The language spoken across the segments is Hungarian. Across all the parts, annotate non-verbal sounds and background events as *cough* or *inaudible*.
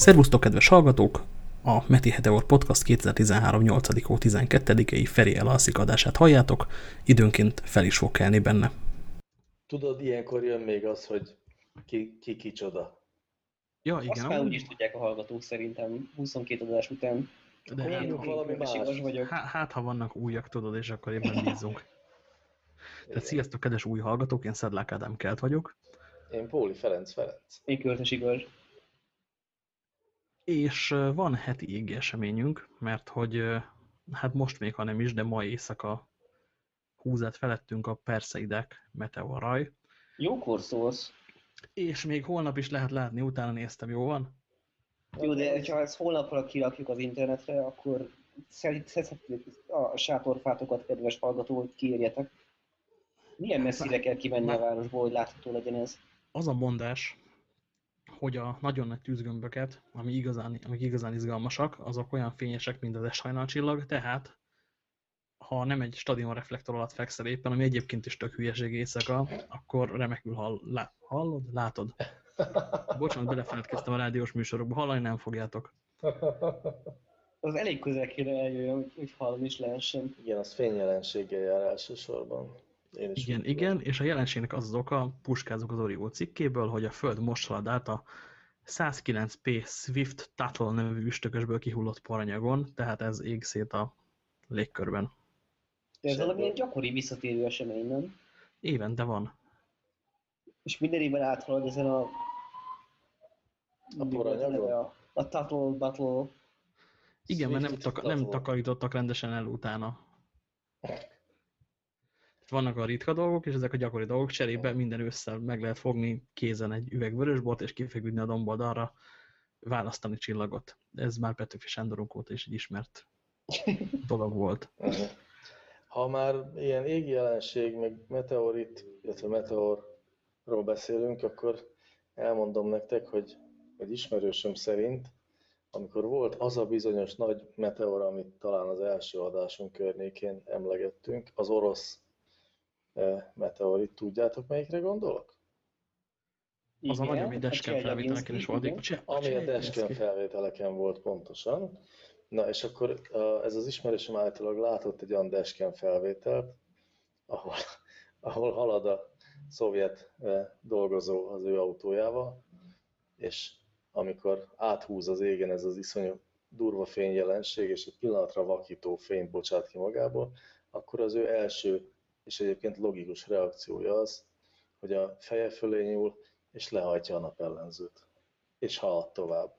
Szervusztok, kedves hallgatók! A Meti Heteor Podcast 2013. 8. hó 12-i Feri elalszik adását halljátok, időnként fel is fog kelni benne. Tudod, ilyenkor jön még az, hogy ki, ki kicsoda. Ja, igen. Azt már úgy is tudják a hallgatók szerintem 22 adás után. De hát, én valami más. Vagyok. Hát, hát, ha vannak újak, tudod, és akkor ebben bízunk. Tehát sziasztok, kedves új hallgatók, én Szedlák Ádám Kelt vagyok. Én Póli Ferenc Ferenc. Én Költes Igor és van heti égi eseményünk, mert hogy hát most még, ha nem is, de ma éjszaka húzát felettünk a Perseidek meteoraj. Jókor szólsz. És még holnap is lehet látni, utána néztem, jó van? Jó, de ha ezt holnapra kirakjuk az internetre, akkor szedhetnék a sátorfátokat, kedves hallgató, hogy kiérjetek. Milyen messzire kell kimenni a városból, hogy látható legyen ez? Az a mondás, hogy a nagyon nagy tűzgömböket, ami igazán, amik igazán izgalmasak, azok olyan fényesek, mint az esajnalcsillag, tehát ha nem egy stadion reflektor alatt fekszel éppen, ami egyébként is tök hülyeség éjszaka, akkor remekül hall, lá, hallod? Látod? Bocsánat, belefeledkeztem a rádiós műsorokba, hallani nem fogjátok. Az elég közel kéne eljöjjön, hogy hallani is lehessen. Igen, az fényjelenséggel jár elsősorban. Én is igen, igen, és a jelenségnek az az oka, puskázok az Orió cikkéből, hogy a Föld most halad át a 109p Swift Tuttle nevű üstökösből kihullott paranyagon, tehát ez ég szét a légkörben. De ez valamilyen gyakori visszatérő esemény, nem? Évente van. És minden évben áthalad ezen a... A paranyagon? A, a Tuttle Battle... Igen, mert nem, tak nem takarítottak rendesen el utána vannak a ritka dolgok, és ezek a gyakori dolgok cserébe minden ősszel meg lehet fogni kézen egy üveg vörösbort, és kifeküdni a domboldalra, választani csillagot. Ez már Petőfi Sándorunk óta is egy ismert *laughs* dolog volt. Ha már ilyen égi jelenség, meg meteorit, illetve meteorról beszélünk, akkor elmondom nektek, hogy egy ismerősöm szerint, amikor volt az a bizonyos nagy meteor, amit talán az első adásunk környékén emlegettünk, az orosz meteorit. Tudjátok, melyikre gondolok? Az igen, a nagy, ami Desken felvételeken is volt. Ami a Desken felvételeken volt pontosan. Na, és akkor ez az ismerősöm általában látott egy olyan Desken felvételt, ahol, *laughs* ahol halad a szovjet dolgozó az ő autójával, és amikor áthúz az égen ez az iszonyú durva fényjelenség, és egy pillanatra vakító fényt bocsát ki magából, akkor az ő első és egyébként logikus reakciója az, hogy a feje fölé nyúl, és lehajtja a napellenzőt, és halad tovább.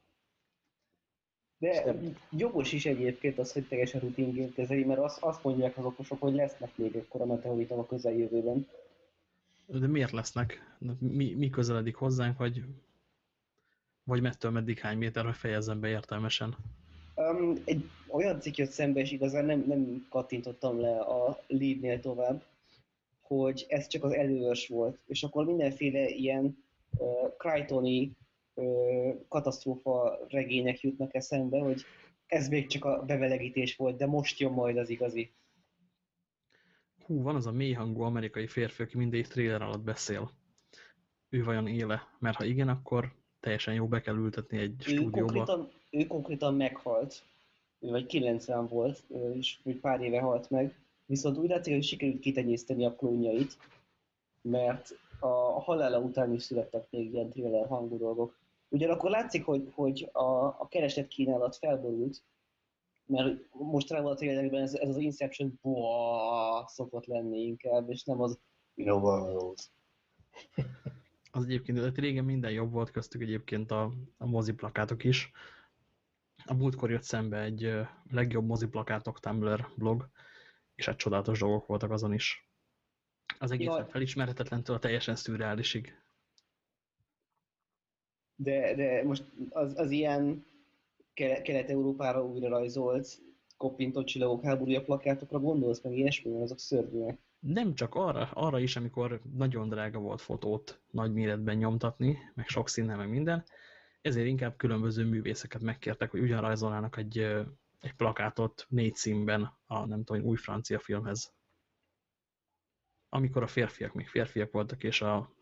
De nem... jogos is egyébként az, hogy teljesen rutinként kezeli, mert azt, azt mondják az okosok, hogy lesznek még ekkora meteoritok a közeljövőben. De miért lesznek? Mi, mi közeledik hozzánk, vagy, vagy mettől meddig hány méter, hogy fejezzem be értelmesen? Um, egy olyan cikk jött szembe, és igazán nem, nem kattintottam le a leadnél tovább, hogy ez csak az előös volt, és akkor mindenféle ilyen uh, Crichtoni uh, katasztrófa regények jutnak eszembe, hogy ez még csak a bevelegítés volt, de most jön majd az igazi. Hú, van az a mélyhangú amerikai férfi, aki mindig trailer alatt beszél. Ő vajon éle? Mert ha igen, akkor teljesen jó be kell ültetni egy ő stúdióba. Konkrétan, ő konkrétan meghalt. Ő vagy 90 volt, és pár éve halt meg viszont úgy látszik, hogy sikerült kitenyészteni a klónjait, mert a halála után is születtek még ilyen thriller hangú dolgok. Ugyanakkor látszik, hogy, hogy a, a kereslet kínálat felborult, mert most rá a trailerben ez, ez az Inception boah, szokott lenni inkább, és nem az you know *laughs* Az egyébként régen minden jobb volt, köztük egyébként a, a moziplakátok is. A múltkor jött szembe egy legjobb moziplakátok Tumblr blog, és hát csodálatos dolgok voltak azon is. Az egészen ja. felismerhetetlentől a teljesen szürreálisig. De, de most az, az ilyen Kelet-Európára újra rajzolt koppintott csillagok háborúja plakátokra gondolsz, meg ilyesmi, azok szörnyűek. Nem csak arra, arra is, amikor nagyon drága volt fotót nagy méretben nyomtatni, meg sok színnel, meg minden, ezért inkább különböző művészeket megkértek, hogy ugyan rajzolnának egy egy plakátot négy színben a nem tudom, új francia filmhez. Amikor a férfiak még férfiak voltak, és a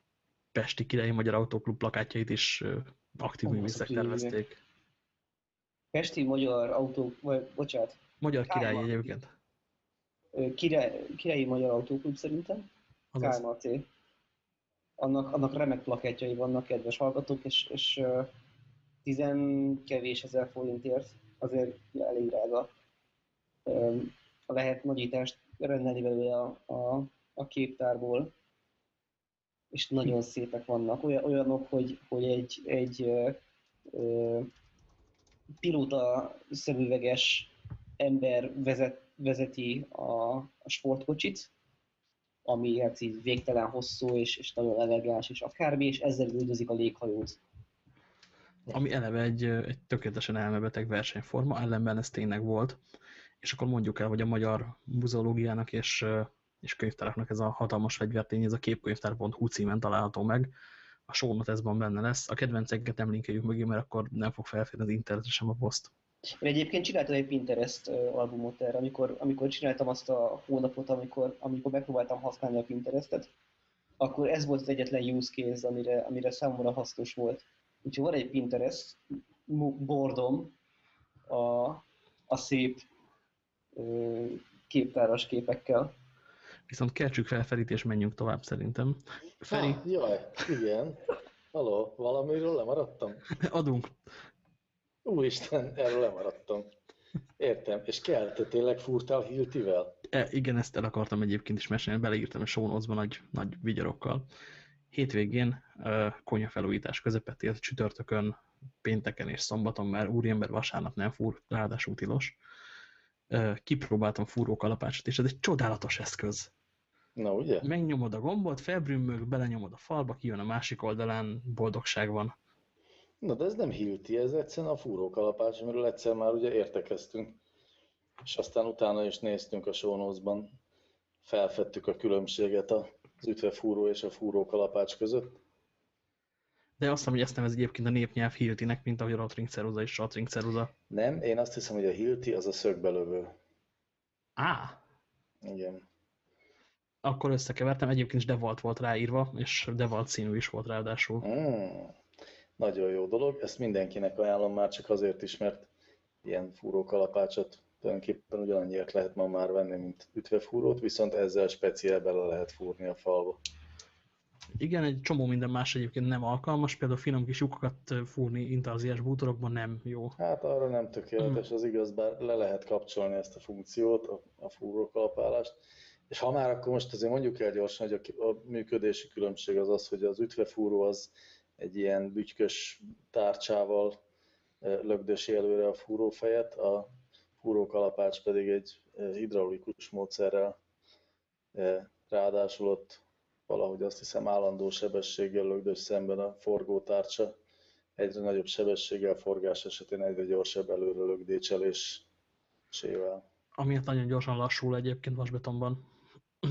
Pesti Királyi Magyar Autóklub plakátjait is aktív művészek tervezték. Pesti magyar autók, vagy bocsánat, Magyar király Kálmán. egyébként. király, királyi magyar autóklub szerintem. KMAC. Annak, annak remek plakettjai vannak, kedves hallgatók, és, és tizen kevés ezer forintért azért elég drága. Lehet nagyítást rendelni belőle a, a, a képtárból, és nagyon szépek vannak. Olyan, olyanok, hogy, hogy egy, egy ö, ö, pilóta szemüveges ember vezet, vezeti a, a sportkocsit, ami hát így végtelen hosszú és, és nagyon elegáns és akármi, és ezzel üldözik a léghajót. Ami eleve egy, egy tökéletesen elmebeteg versenyforma, ellenben ez tényleg volt. És akkor mondjuk el, hogy a magyar muzeológiának és, és könyvtáraknak ez a hatalmas fegyvertény, ez a képkönyvtár.hu címen található meg. A show notes-ban benne lesz. A kedvenceinket nem linkeljük mögé, mert akkor nem fog felférni az internetre sem a poszt. Én egyébként csináltam egy Pinterest albumot erre, amikor, amikor csináltam azt a hónapot, amikor, amikor megpróbáltam használni a Pinterestet, akkor ez volt az egyetlen use case, amire, amire számomra hasznos volt. Úgyhogy van egy Pinterest bordom a, a szép ö, képtáras képekkel. Viszont kertsük fel Ferit, és menjünk tovább szerintem. Feri, Ah, jaj, igen. Haló, valamiről lemaradtam? *laughs* adunk. Úristen, erről lemaradtam. Értem. És kell, te tényleg fúrtál Hiltivel? E, igen, ezt el akartam egyébként is mesélni, beleírtam a show nagy, nagy vigyarokkal. Hétvégén konyafelújítás közepette, illetve csütörtökön, pénteken és szombaton, mert úriember vasárnap nem fúr, ráadásul tilos. Kipróbáltam fúrókalapácsot, és ez egy csodálatos eszköz. Na, ugye? Megnyomod a gombot, felbrümmög, belenyomod a falba, kijön a másik oldalán, boldogság van. Na, de ez nem Hilti, ez egyszerűen a fúrókalapács, amiről egyszer már ugye értekeztünk. És aztán utána is néztünk a notes-ban, felfedtük a különbséget az ütvefúró és a fúrókalapács között. De azt hiszem, hogy ezt nevez egyébként a népnyelv Hiltinek, mint ahogy a Rotring ceruza és Rotring ceruza. Nem, én azt hiszem, hogy a Hilti az a szögbelövő. Á, Igen. akkor összekevertem, egyébként is Devalt volt ráírva, és Devalt színű is volt ráadásul. Mm, nagyon jó dolog, ezt mindenkinek ajánlom már csak azért is, mert ilyen fúrókalapácsot tulajdonképpen ugyanannyiért lehet ma már venni, mint ütvefúrót, viszont ezzel speciál bele lehet fúrni a falba. Igen, egy csomó minden más egyébként nem alkalmas, például finom kis lyukakat fúrni intarziás bútorokban nem jó. Hát arra nem tökéletes, az igaz, bár le lehet kapcsolni ezt a funkciót, a, a fúrókalapálást. És ha már, akkor most azért mondjuk el gyorsan, hogy a, a működési különbség az az, hogy az ütvefúró az egy ilyen bütykös tárcsával lögdösi előre a fúrófejet, a fúrókalapács pedig egy eh, hidraulikus módszerrel eh, ráadásul ott valahogy azt hiszem állandó sebességgel lögdös szemben a forgótárcsa, egyre nagyobb sebességgel forgás esetén egyre gyorsabb előre lögdécselésével. Amiért nagyon gyorsan lassul egyébként vasbetonban. *clears throat*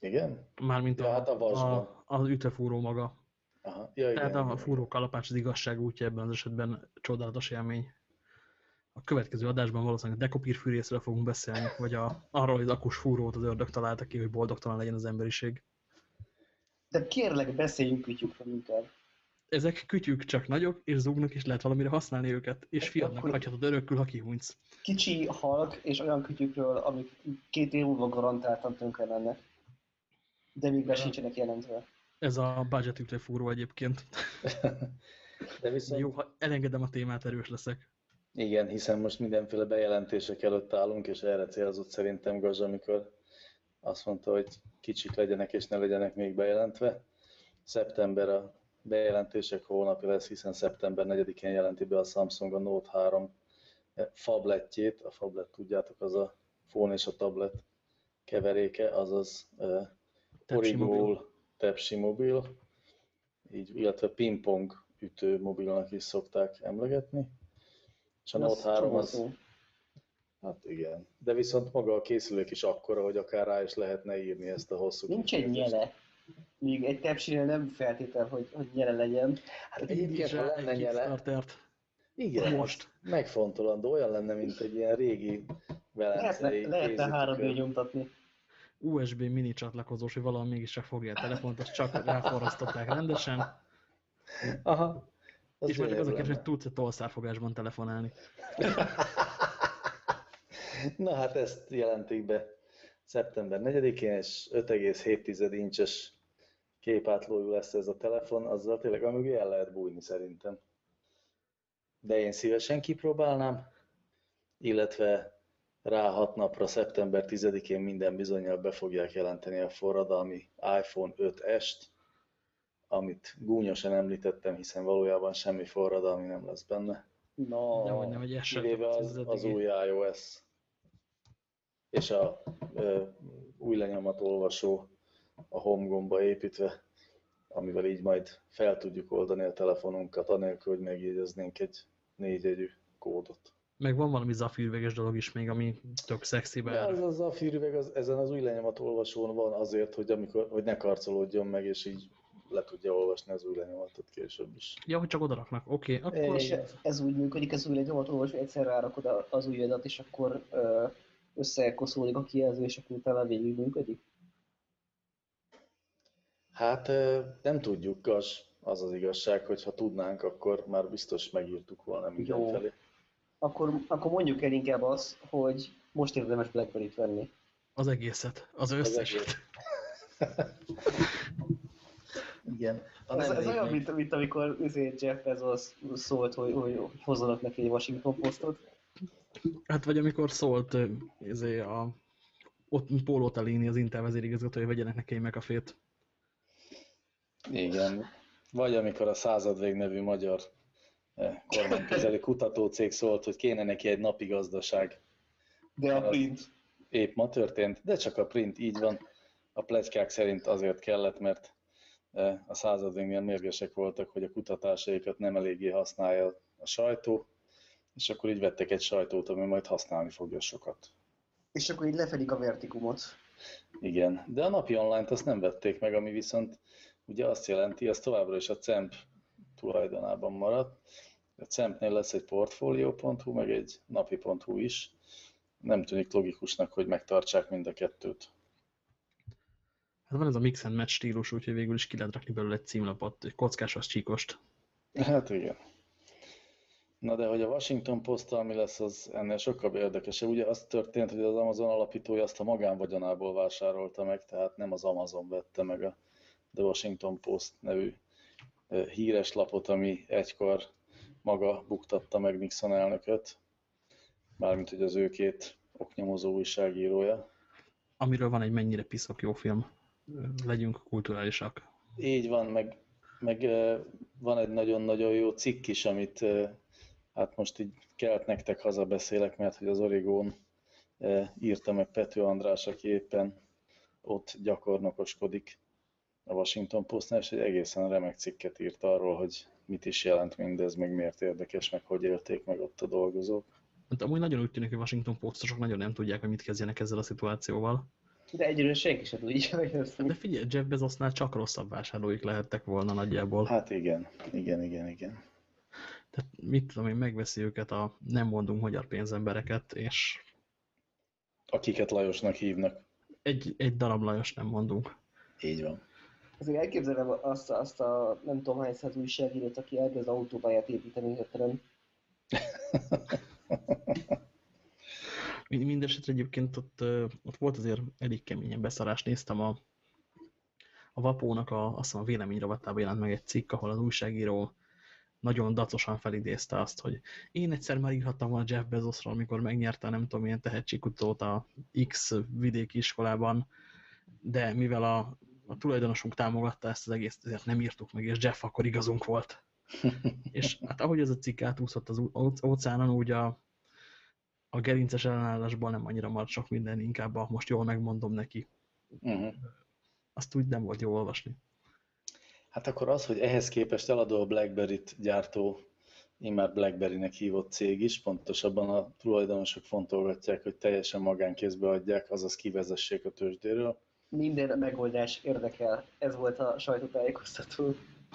Igen? Mármint Ja, a, hát a vasban. a, az ütvefúró maga. Aha. Ja, igen, Tehát a igen. fúró kalapács az igazság útja ebben az esetben csodálatos élmény. A következő adásban valószínűleg dekopírfűrészről fogunk beszélni, vagy a, arról, hogy az akus fúrót az ördög találta ki, hogy boldogtalan legyen az emberiség. De kérlek, beszéljünk kütyükről inkább. Ezek kütyük csak nagyok, és zúgnak, és lehet valamire használni őket, és fiadnak Akkor- hagyhatod örökkül, ha kihúnysz. Kicsi, halk és olyan kütyükről, amik két év múlva garantáltan tönkre mennek. De még be sincsenek jelentve. Ez a budget ütvefúró egyébként. *laughs* De viszont Jó, ha elengedem a témát, erős leszek. Igen, hiszen most mindenféle bejelentések előtt állunk, és erre célzott szerintem Gazs, amikor azt mondta, hogy kicsik legyenek és ne legyenek még bejelentve. Szeptember a bejelentések hónapja lesz, hiszen szeptember 4-én jelenti be a Samsung a Note 3 fabletjét. A fablet, tudjátok, az a phone és a tablet keveréke, azaz uh, mobil. Origol Tepsi mobil, így, illetve pingpong ütő mobilnak is szokták emlegetni. És a Note 3 csomó az, hát igen, de viszont maga a készülék is akkora, hogy akár rá is lehetne írni ezt a hosszú Nincs egy nyele. Míg egy tepsinél nem feltétel, hogy, hogy nyele legyen. Hát egyébként, ha lenne nyele, igen, Most. megfontolandó, olyan lenne, mint egy ilyen régi velencei Lehetne, lehetne három kézütükön. nyomtatni. USB mini csatlakozós, hogy valami mégiscsak fogja a telefont, azt csak ráforrasztották rendesen. Aha, Az És majd az a kérdés, hogy tudsz-e tolszárfogásban telefonálni. *laughs* Na hát ezt jelentik be szeptember 4-én, és 5,7 incses képátlójú lesz ez a telefon, azzal tényleg amúgy el lehet bújni szerintem. De én szívesen kipróbálnám, illetve rá hat napra, szeptember 10-én minden bizonyal be fogják jelenteni a forradalmi iPhone 5S-t, amit gúnyosan említettem, hiszen valójában semmi forradalmi nem lesz benne. No, Nem, hogy nem eset. Kivéve az, az új iOS és a ö, új lenyomat olvasó a home gomba építve, amivel így majd fel tudjuk oldani a telefonunkat, anélkül, hogy megjegyeznénk egy négyjegyű kódot. Meg van valami zafűrveges dolog is még, ami tök szexi De bár. az, az a az, ezen az új lenyomat olvasón van azért, hogy, amikor, hogy ne karcolódjon meg, és így le tudja olvasni az új lenyomatot később is. Ja, hogy csak odaraknak. Oké, okay, akkor... és ez úgy működik, ez új lenyomatolvas, hogy egyszer rárakod a- az új adat, és akkor összekoszódik a kijelző, és akkor utána végig működik. Hát nem tudjuk, Gas, az az igazság, hogy ha tudnánk, akkor már biztos megírtuk volna mindenfelé. Akkor, akkor mondjuk el inkább az, hogy most érdemes Blackberry-t venni. Az egészet, az Az összeset. *laughs* Igen. A Ez, ez olyan, mint, mint amikor azért Jeff Bezos szólt, hogy, hogy hozzanak neki egy Washington Postot. Hát vagy amikor szólt izé, a, ott Póló Talini, az Intel vezérigazgatója, vegyenek neki egy megafét. Igen. Vagy amikor a Századvég nevű magyar eh, kormányközeli kutatócég szólt, hogy kéne neki egy napi gazdaság. De a print. Épp ma történt, de csak a print így van. A pletykák szerint azért kellett, mert a századvégnél mérgesek voltak, hogy a kutatásaikat nem eléggé használja a sajtó, és akkor így vettek egy sajtót, ami majd használni fogja sokat. És akkor így lefedik a vertikumot. Igen, de a napi online-t azt nem vették meg, ami viszont ugye azt jelenti, az továbbra is a CEMP tulajdonában maradt. A CEMP-nél lesz egy portfolio.hu, meg egy napi.hu is. Nem tűnik logikusnak, hogy megtartsák mind a kettőt. Hát van ez a mix and match stílus, úgyhogy végül is ki lehet rakni belőle egy címlapot, egy kockás az csíkost. Hát igen. Na de hogy a Washington Post mi lesz, az ennél sokkal érdekesebb. Ugye az történt, hogy az Amazon alapítója azt a magánvagyonából vásárolta meg, tehát nem az Amazon vette meg a The Washington Post nevű híres lapot, ami egykor maga buktatta meg Nixon elnököt, mármint hogy az ő két oknyomozó újságírója. Amiről van egy mennyire piszok jó film. Legyünk kulturálisak. Így van, meg, meg van egy nagyon-nagyon jó cikk is, amit hát most így kelt nektek hazabeszélek, mert hogy az Origón írta meg Pető András, aki éppen ott gyakornokoskodik a Washington Postnál, és egy egészen remek cikket írt arról, hogy mit is jelent mindez, meg miért érdekes, meg hogy élték meg ott a dolgozók. Hát amúgy nagyon úgy tűnik, hogy Washington Postosok nagyon nem tudják, hogy mit kezdjenek ezzel a szituációval. De egyelőre senki sem tudja De megérteni. figyelj, Jeff Bezosnál csak rosszabb vásárlóik lehettek volna nagyjából. Hát igen, igen, igen, igen. Tehát mit tudom én, megveszi őket a nem mondunk magyar pénzembereket, és Akiket Lajosnak hívnak. egy, egy darab Lajos nem mondunk. Így van. Azért elképzelem azt, azt a nem tudom hány száz újságírót, aki elkezd autópályát építeni hirtelen. *laughs* Mind- Mindenesetre egyébként ott, ott volt azért elég keményen beszarás. Néztem a, a Vapónak a, azt hiszem a véleményrovatában jelent meg egy cikk, ahol az újságíró nagyon dacosan felidézte azt, hogy én egyszer már írhattam volna Jeff Bezosról, amikor megnyerte nem tudom milyen tehetségkutatót a X vidéki iskolában, de mivel a, a tulajdonosunk támogatta ezt az egész, ezért nem írtuk meg, és Jeff akkor igazunk volt. *laughs* és hát ahogy ez a cikk átúszott az óceánon, úgy a, a gerinces ellenállásból nem annyira maradt sok minden, inkább a most jól megmondom neki. Uh-huh. Azt úgy nem volt jó olvasni. Hát akkor az, hogy ehhez képest eladó a BlackBerry-t gyártó, immár BlackBerry-nek hívott cég is, pontosabban a tulajdonosok fontolgatják, hogy teljesen magánkézbe adják, azaz kivezessék a tőzsdéről. Minden megoldás érdekel. Ez volt a sajtótájékoztató.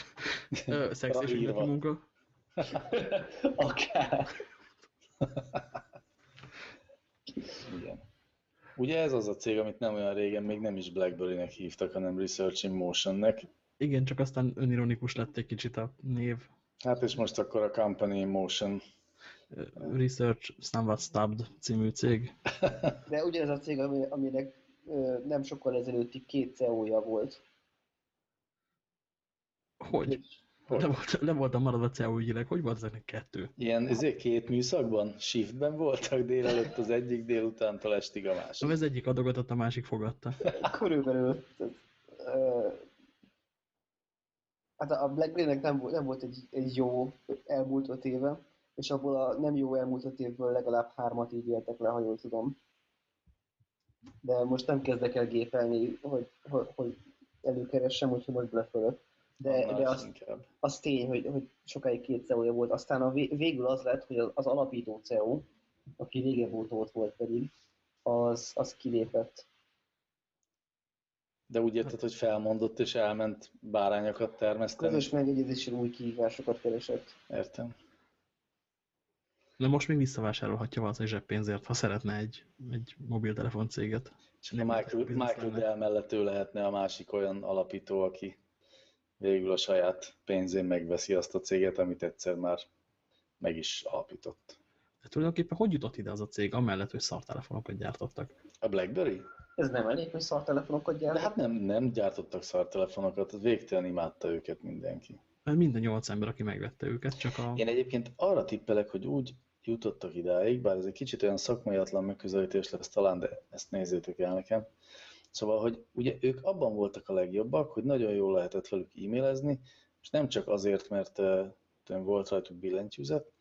*laughs* Ö, Szex és Írva. üzleti munka. *laughs* Akár. *laughs* Igen. Ugye ez az a cég, amit nem olyan régen még nem is BlackBerry-nek hívtak, hanem Research in Motion-nek. Igen, csak aztán önironikus lett egy kicsit a név. Hát és most akkor a Company Motion. Research Somewhat Stubbed című cég. *laughs* De ugyanez a cég, ami, aminek nem sokkal ezelőttig két CEO-ja volt. Hogy? Le, volt, le voltam maradva CEO ügyileg. Hogy volt ezeknek kettő? Ilyen ezért két műszakban, shiftben voltak délelőtt az egyik, délutántól estig a másik. Szóval ez egyik adogatott, a másik fogadta. Körülbelül. Hát a Blackberry-nek nem, volt- nem volt egy, egy jó elmúlt öt éve, és abból a nem jó elmúlt öt évből legalább hármat így éltek le, ha jól tudom. De most nem kezdek el gépelni, hogy, hogy, hogy előkeressem, úgyhogy most blefölök. De, Annál de az, inkább. az tény, hogy, hogy sokáig két CEO-ja volt. Aztán a vé- végül az lett, hogy az, az alapító CEO, aki régebb óta ott volt pedig, az, az kilépett. De úgy érted, hogy felmondott és elment bárányokat termeszteni? Közös megegyezéssel új kihívásokat keresett. Értem. De most még visszavásárolhatja valószínűleg zseppénzért, ha szeretne egy, egy mobiltelefon céget. És a Michael, Michael Dell mellett ő lehetne a másik olyan alapító, aki végül a saját pénzén megveszi azt a céget, amit egyszer már meg is alapított. De tulajdonképpen hogy jutott ide az a cég, amellett, hogy szartelefonokat gyártottak? A BlackBerry? Ez nem elég, hogy szartelefonokat De gyárt. hát nem, nem gyártottak szartelefonokat, végtelen imádta őket mindenki. Mert minden nyolc ember, aki megvette őket, csak a... Én egyébként arra tippelek, hogy úgy jutottak idáig, bár ez egy kicsit olyan szakmaiatlan megközelítés lesz talán, de ezt nézzétek el nekem. Szóval, hogy ugye ők abban voltak a legjobbak, hogy nagyon jól lehetett velük e-mailezni, és nem csak azért, mert uh, volt rajtuk billentyűzet,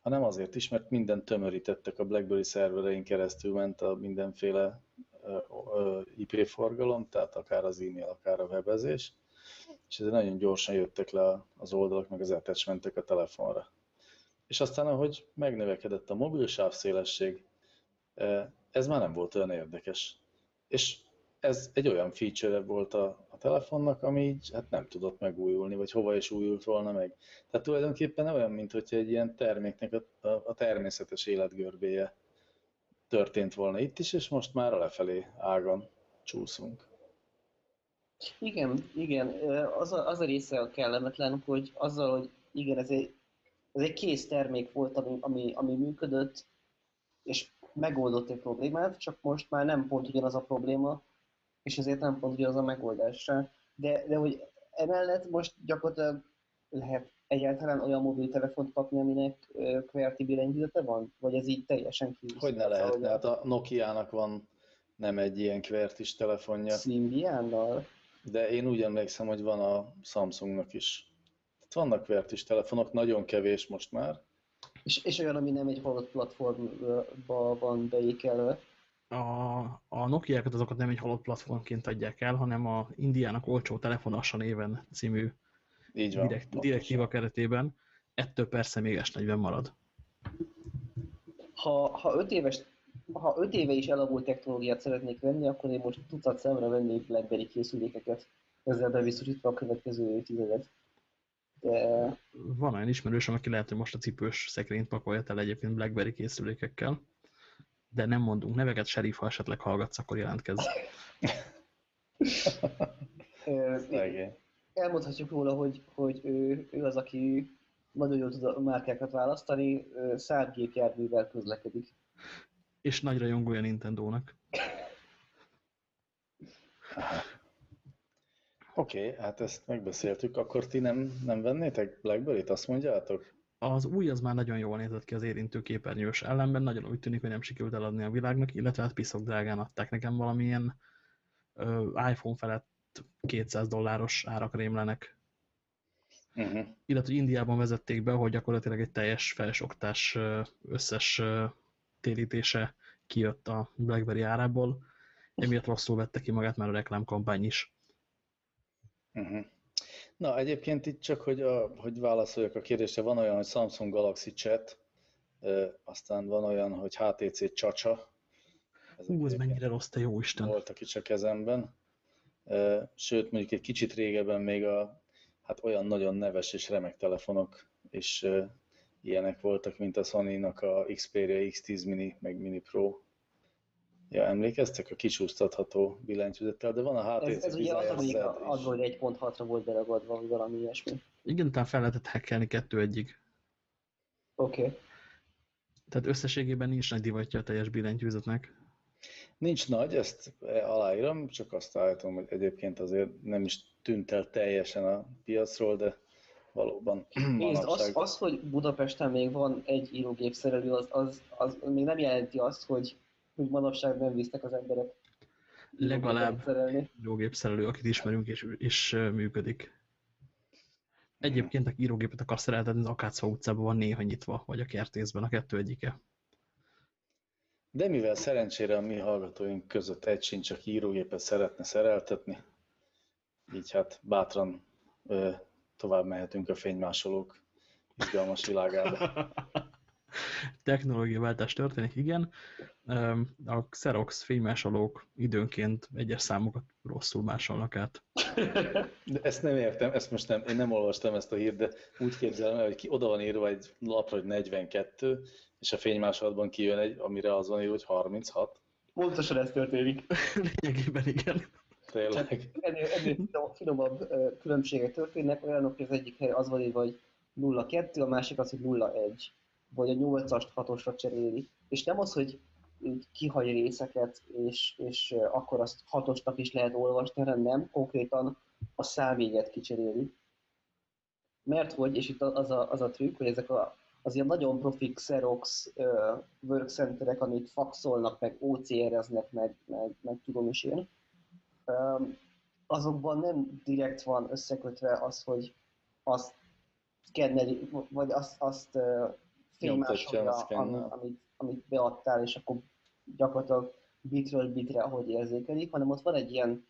hanem azért is, mert mindent tömörítettek a BlackBerry szerverein keresztül ment a mindenféle IP forgalom, tehát akár az e-mail, akár a webezés, és ezért nagyon gyorsan jöttek le az oldalak, meg az attachmentek a telefonra. És aztán, ahogy megnövekedett a mobil sávszélesség, ez már nem volt olyan érdekes. És ez egy olyan feature volt a, a telefonnak, ami így hát nem tudott megújulni, vagy hova is újult volna meg. Tehát tulajdonképpen olyan, mint hogyha egy ilyen terméknek a, a, a természetes életgörbéje történt volna itt is, és most már a lefelé ágon csúszunk. Igen, igen. Az a, az a része a kellemetlen, hogy azzal, hogy igen, ez egy, ez egy kész termék volt, ami, ami, ami működött, és megoldott egy problémát, csak most már nem pont ugyanaz a probléma, és ezért nem pont ugyanaz a megoldás se. De, de hogy emellett most gyakorlatilag lehet egyáltalán olyan mobiltelefont kapni, aminek QWERTY billentyűzete van? Vagy ez így teljesen kívül? Hogy ne lehetne? Hát a Nokia-nak van nem egy ilyen kvertis telefonja, Symbian-nal? de én úgy emlékszem, hogy van a Samsungnak is. Tehát vannak kvertis telefonok, nagyon kevés most már. És, és olyan, ami nem egy halott platformba van beékelve. A, a Nokia-kat azokat nem egy halott platformként adják el, hanem a Indiának olcsó telefonosa néven című Így van. direkt, direktíva keretében ettől persze még S40 marad. Ha, ha, öt éves, ha öt éve is elavult technológiát szeretnék venni, akkor én most tucat szemre vennék BlackBerry készülékeket, ezzel bebiztosítva a következő évtizedet. De Van olyan ismerősöm, aki lehet, hogy most a cipős szekrényt pakolja el egyébként BlackBerry készülékekkel, de nem mondunk neveket, serif, ha esetleg hallgatsz, akkor jelentkezz. *laughs* elmondhatjuk róla, hogy, hogy ő, ő az, aki nagyon jól tud a márkákat választani, ö, szárgépjárművel közlekedik. És nagy rajongója Nintendo-nak. Oké, okay, hát ezt megbeszéltük. Akkor ti nem, nem vennétek Blackberry-t, azt mondjátok? Az új az már nagyon jól nézett ki az érintő képernyős ellenben, nagyon úgy tűnik, hogy nem sikerült eladni a világnak, illetve hát piszok drágán adták nekem valamilyen ö, iPhone felett 200 dolláros árak rémlenek. Uh-huh. Illetve hogy Indiában vezették be, hogy gyakorlatilag egy teljes felsoktás összes térítése kijött a BlackBerry árából, emiatt rosszul vette ki magát már a reklámkampány is. Uh-huh. Na, egyébként itt csak, hogy, a, hogy válaszoljak a kérdésre, van olyan, hogy Samsung Galaxy Chat, aztán van olyan, hogy HTC Csacsa. Ezek Hú, ez mennyire rossz, te jó Isten. voltak is a kezemben. Sőt, mondjuk egy kicsit régebben még a, hát olyan nagyon neves és remek telefonok ö, ilyenek voltak, mint a Sony-nak a Xperia X10 Mini, meg Mini Pro. Ja, emlékeztek a kicsúsztatható billentyűzettel, de van a HTC Ez, ez ugye az, amelyik. Android 1.6-ra volt beragadva, vagy valami ilyesmi. Igen, utána fel lehetett hackelni kettő egyig. Oké. Okay. Tehát összességében nincs nagy divatja a teljes billentyűzetnek. Nincs nagy, ezt aláírom, csak azt állítom, hogy egyébként azért nem is tűnt el teljesen a piacról, de valóban *clears throat* Nézd, az, az, hogy Budapesten még van egy írógép szerelő, az, az, az még nem jelenti azt, hogy, hogy manapság nem visznek az emberek legalább írógép szerelő, akit ismerünk és, és működik. Egyébként, aki írógépet akar szereltetni, az Akácfa utcában van néha nyitva, vagy a kertészben, a kettő egyike. De mivel szerencsére a mi hallgatóink között egy sincs, aki írógépet szeretne szereltetni, így hát bátran ö, tovább mehetünk a fénymásolók izgalmas világába. *laughs* Technológiaváltás történik, igen. A Xerox fénymásolók időnként egyes számokat rosszul másolnak át. De ezt nem értem, ezt most nem, én nem olvastam ezt a hírt, de úgy képzelem el, hogy ki, oda van írva egy lapra, hogy 42, és a fénymásolatban kijön egy, amire az van írva, hogy 36. Pontosan ez történik. Lényegében igen. Tényleg. Ennél, ennél finomabb különbségek történnek, olyanok, hogy az egyik hely az van írva, hogy 0,2, a másik az, hogy 0,1 vagy a 8-ast 6-osra cseréli. És nem az, hogy kihagy részeket, és, és akkor azt hatosnak is lehet olvasni, hanem nem, konkrétan a számjegyet kicseréli. Mert hogy, és itt az a, az a trükk, hogy ezek a, az ilyen nagyon profi Xerox uh, workcenterek, amik faxolnak, meg OCR-eznek, meg, meg, meg tudom is én, um, azokban nem direkt van összekötve az, hogy azt szkenneli, vagy azt, azt uh, filmásolja, amit, amit, amit beadtál, és akkor gyakorlatilag bitről bitre, ahogy érzékelik, hanem ott van egy ilyen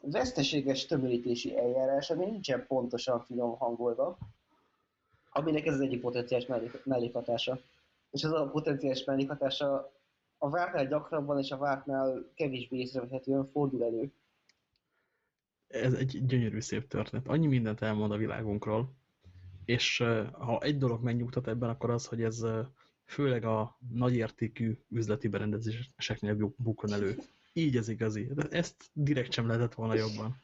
veszteséges tömörítési eljárás, ami nincsen pontosan finom hangolva, aminek ez az egyik potenciális mellékhatása. És az a potenciális mellékhatása a vártnál gyakrabban és a vártnál kevésbé észrevehetően fordul elő. Ez egy gyönyörű szép történet. Annyi mindent elmond a világunkról, és ha egy dolog megnyugtat ebben, akkor az, hogy ez főleg a nagyértékű üzleti berendezéseknél bukon elő. Így ez igazi. De ezt direkt sem lehetett volna jobban.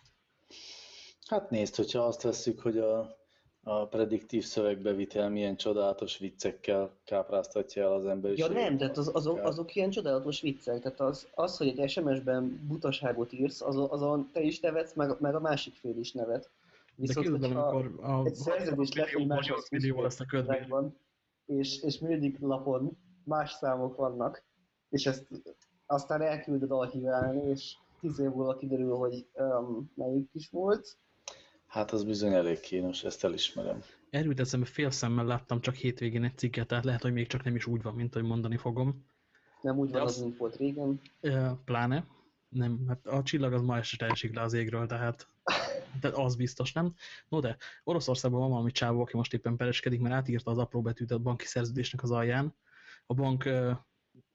Hát nézd, hogyha azt vesszük, hogy a, a prediktív szövegbevitel milyen csodálatos viccekkel kápráztatja el az emberiséget. Ja nem, tehát az, azok, azok ilyen csodálatos viccek. Tehát az, az hogy egy SMS-ben butaságot írsz, azon, azon te is nevetsz, meg, meg a másik fél is nevet. Viszont, De képzeld, amikor a egy szerződés lefénymásolsz 8 millió lesz a ködvény. És, és mindig lapon más számok vannak, és ezt aztán elküldöd archiválni, és tíz év múlva kiderül, hogy um, melyik is volt. Hát az bizony elég kínos, ezt elismerem. Erről eszembe fél szemmel láttam csak hétvégén egy cikket, tehát lehet, hogy még csak nem is úgy van, mint hogy mondani fogom. Nem úgy De van, az, az mint volt régen. Pláne. Nem, hát a csillag az ma este esik le az égről, tehát *laughs* tehát az biztos nem. No de, Oroszországban van valami csávó, aki most éppen pereskedik, mert átírta az apró betűt a banki szerződésnek az alján. A bank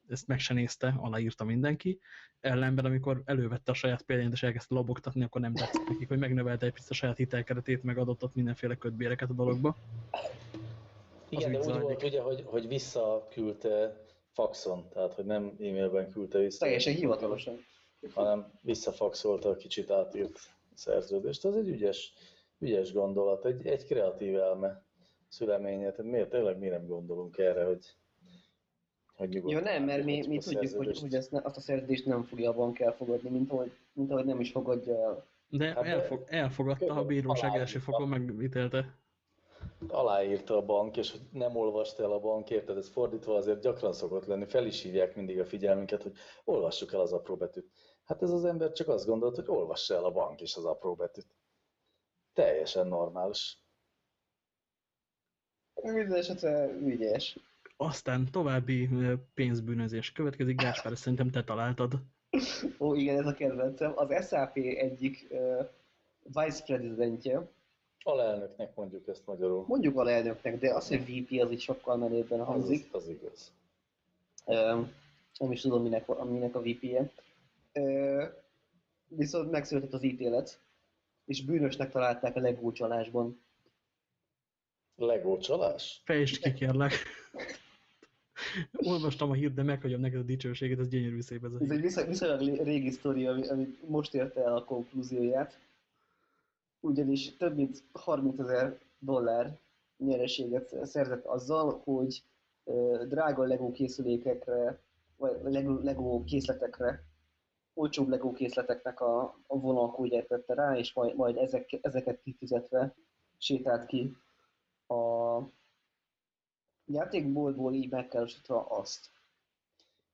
ezt meg se nézte, aláírta mindenki. Ellenben, amikor elővette a saját példányt és elkezdte lobogtatni, akkor nem tetszett nekik, hogy megnövelte egy picit a saját hitelkeretét, meg adott ott mindenféle kötbéreket a dologba. Igen, de úgy zajlik. volt ugye, hogy, hogy visszaküldte faxon, tehát hogy nem e-mailben küldte vissza. Teljesen hivatalosan. Hanem visszafaxolta a kicsit átírt szerződést. Az egy ügyes, ügyes gondolat, egy, egy kreatív elme szüleménye. Tehát miért tényleg mi nem gondolunk erre, hogy, hogy nyugodtan. Ja nem, mert mi, mi tudjuk, hogy, hogy ezt ne, azt a szerződést nem fogja a bank elfogadni, mint ahogy, mint ahogy nem is fogadja el. De hát elfog, elfogadta, a bíróság első fokon megvitelte. Aláírta a bank, és hogy nem olvasta el a bank, érted? Ez fordítva azért gyakran szokott lenni, fel is hívják mindig a figyelmünket, hogy olvassuk el az apró betűt. Hát ez az ember csak azt gondolt, hogy olvassa el a bank is az apró betűt. Teljesen normális. Minden esetre ügyes. Aztán további pénzbűnözés következik. Gáspár, szerintem te találtad. Ó, igen, ez a kedvencem. Az SAP egyik uh, vice presidentje. Alelnöknek mondjuk ezt magyarul. Mondjuk alelnöknek, de az, hogy VP az így sokkal menőbben hangzik. Az, az igaz. Uh, nem is tudom, minek, minek a VP-je viszont megszületett az ítélet, és bűnösnek találták a Lego csalásban. Legó csalás? Fejtsd ki, kérlek. Olvastam a hírt, de meghagyom neked a dicsőséget, ez gyönyörű szép ez a Ez egy viszonylag régi sztori, ami, ami most érte el a konklúzióját. ugyanis több mint 30 ezer dollár nyereséget szerzett azzal, hogy drága LEGO készülékekre, vagy LEGO, LEGO készletekre, olcsóbb LEGO készleteknek a, a vonalkódját tette rá, és majd, majd ezek, ezeket kifizetve sétált ki a játékboltból így megkeresítve azt.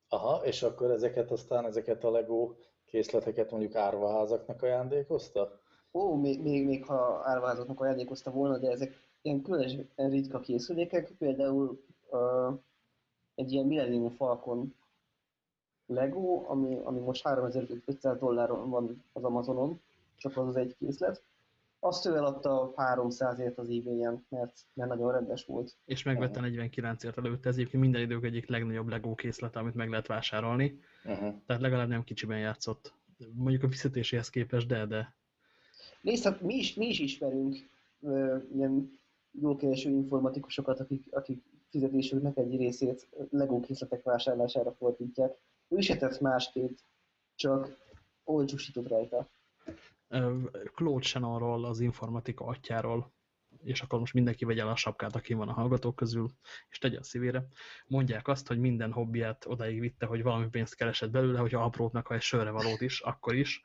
Aha, és akkor ezeket aztán, ezeket a LEGO készleteket mondjuk árvaházaknak ajándékozta? Ó, még, még, még ha árvaházaknak ajándékozta volna, de ezek ilyen különösen ritka készülékek, például uh, egy ilyen Millennium Falcon Lego, ami, ami most 3500 dolláron van az Amazonon, csak az az egy készlet. Azt ő eladta 300-ért az ebay-en, mert, mert nagyon rendes volt. És megvette 49-ért előtte, ez egyébként minden idők egyik legnagyobb Lego készlet, amit meg lehet vásárolni. Uh -huh. Tehát legalább nem kicsiben játszott. Mondjuk a fizetéséhez képest, de, de. Nézd, hát mi is, mi is ismerünk ö, ilyen jókereső informatikusokat, akik, akik fizetésüknek egy részét Lego készletek vásárlására fordítják. Ő se tett másképp, csak olcsúsított rajta. Claude Shannonról, az informatika atyáról, és akkor most mindenki vegye el a sapkát, aki van a hallgatók közül, és tegye a szívére. Mondják azt, hogy minden hobbiát odáig vitte, hogy valami pénzt keresett belőle, hogyha aprót meg, ha egy sörre valót is, akkor is.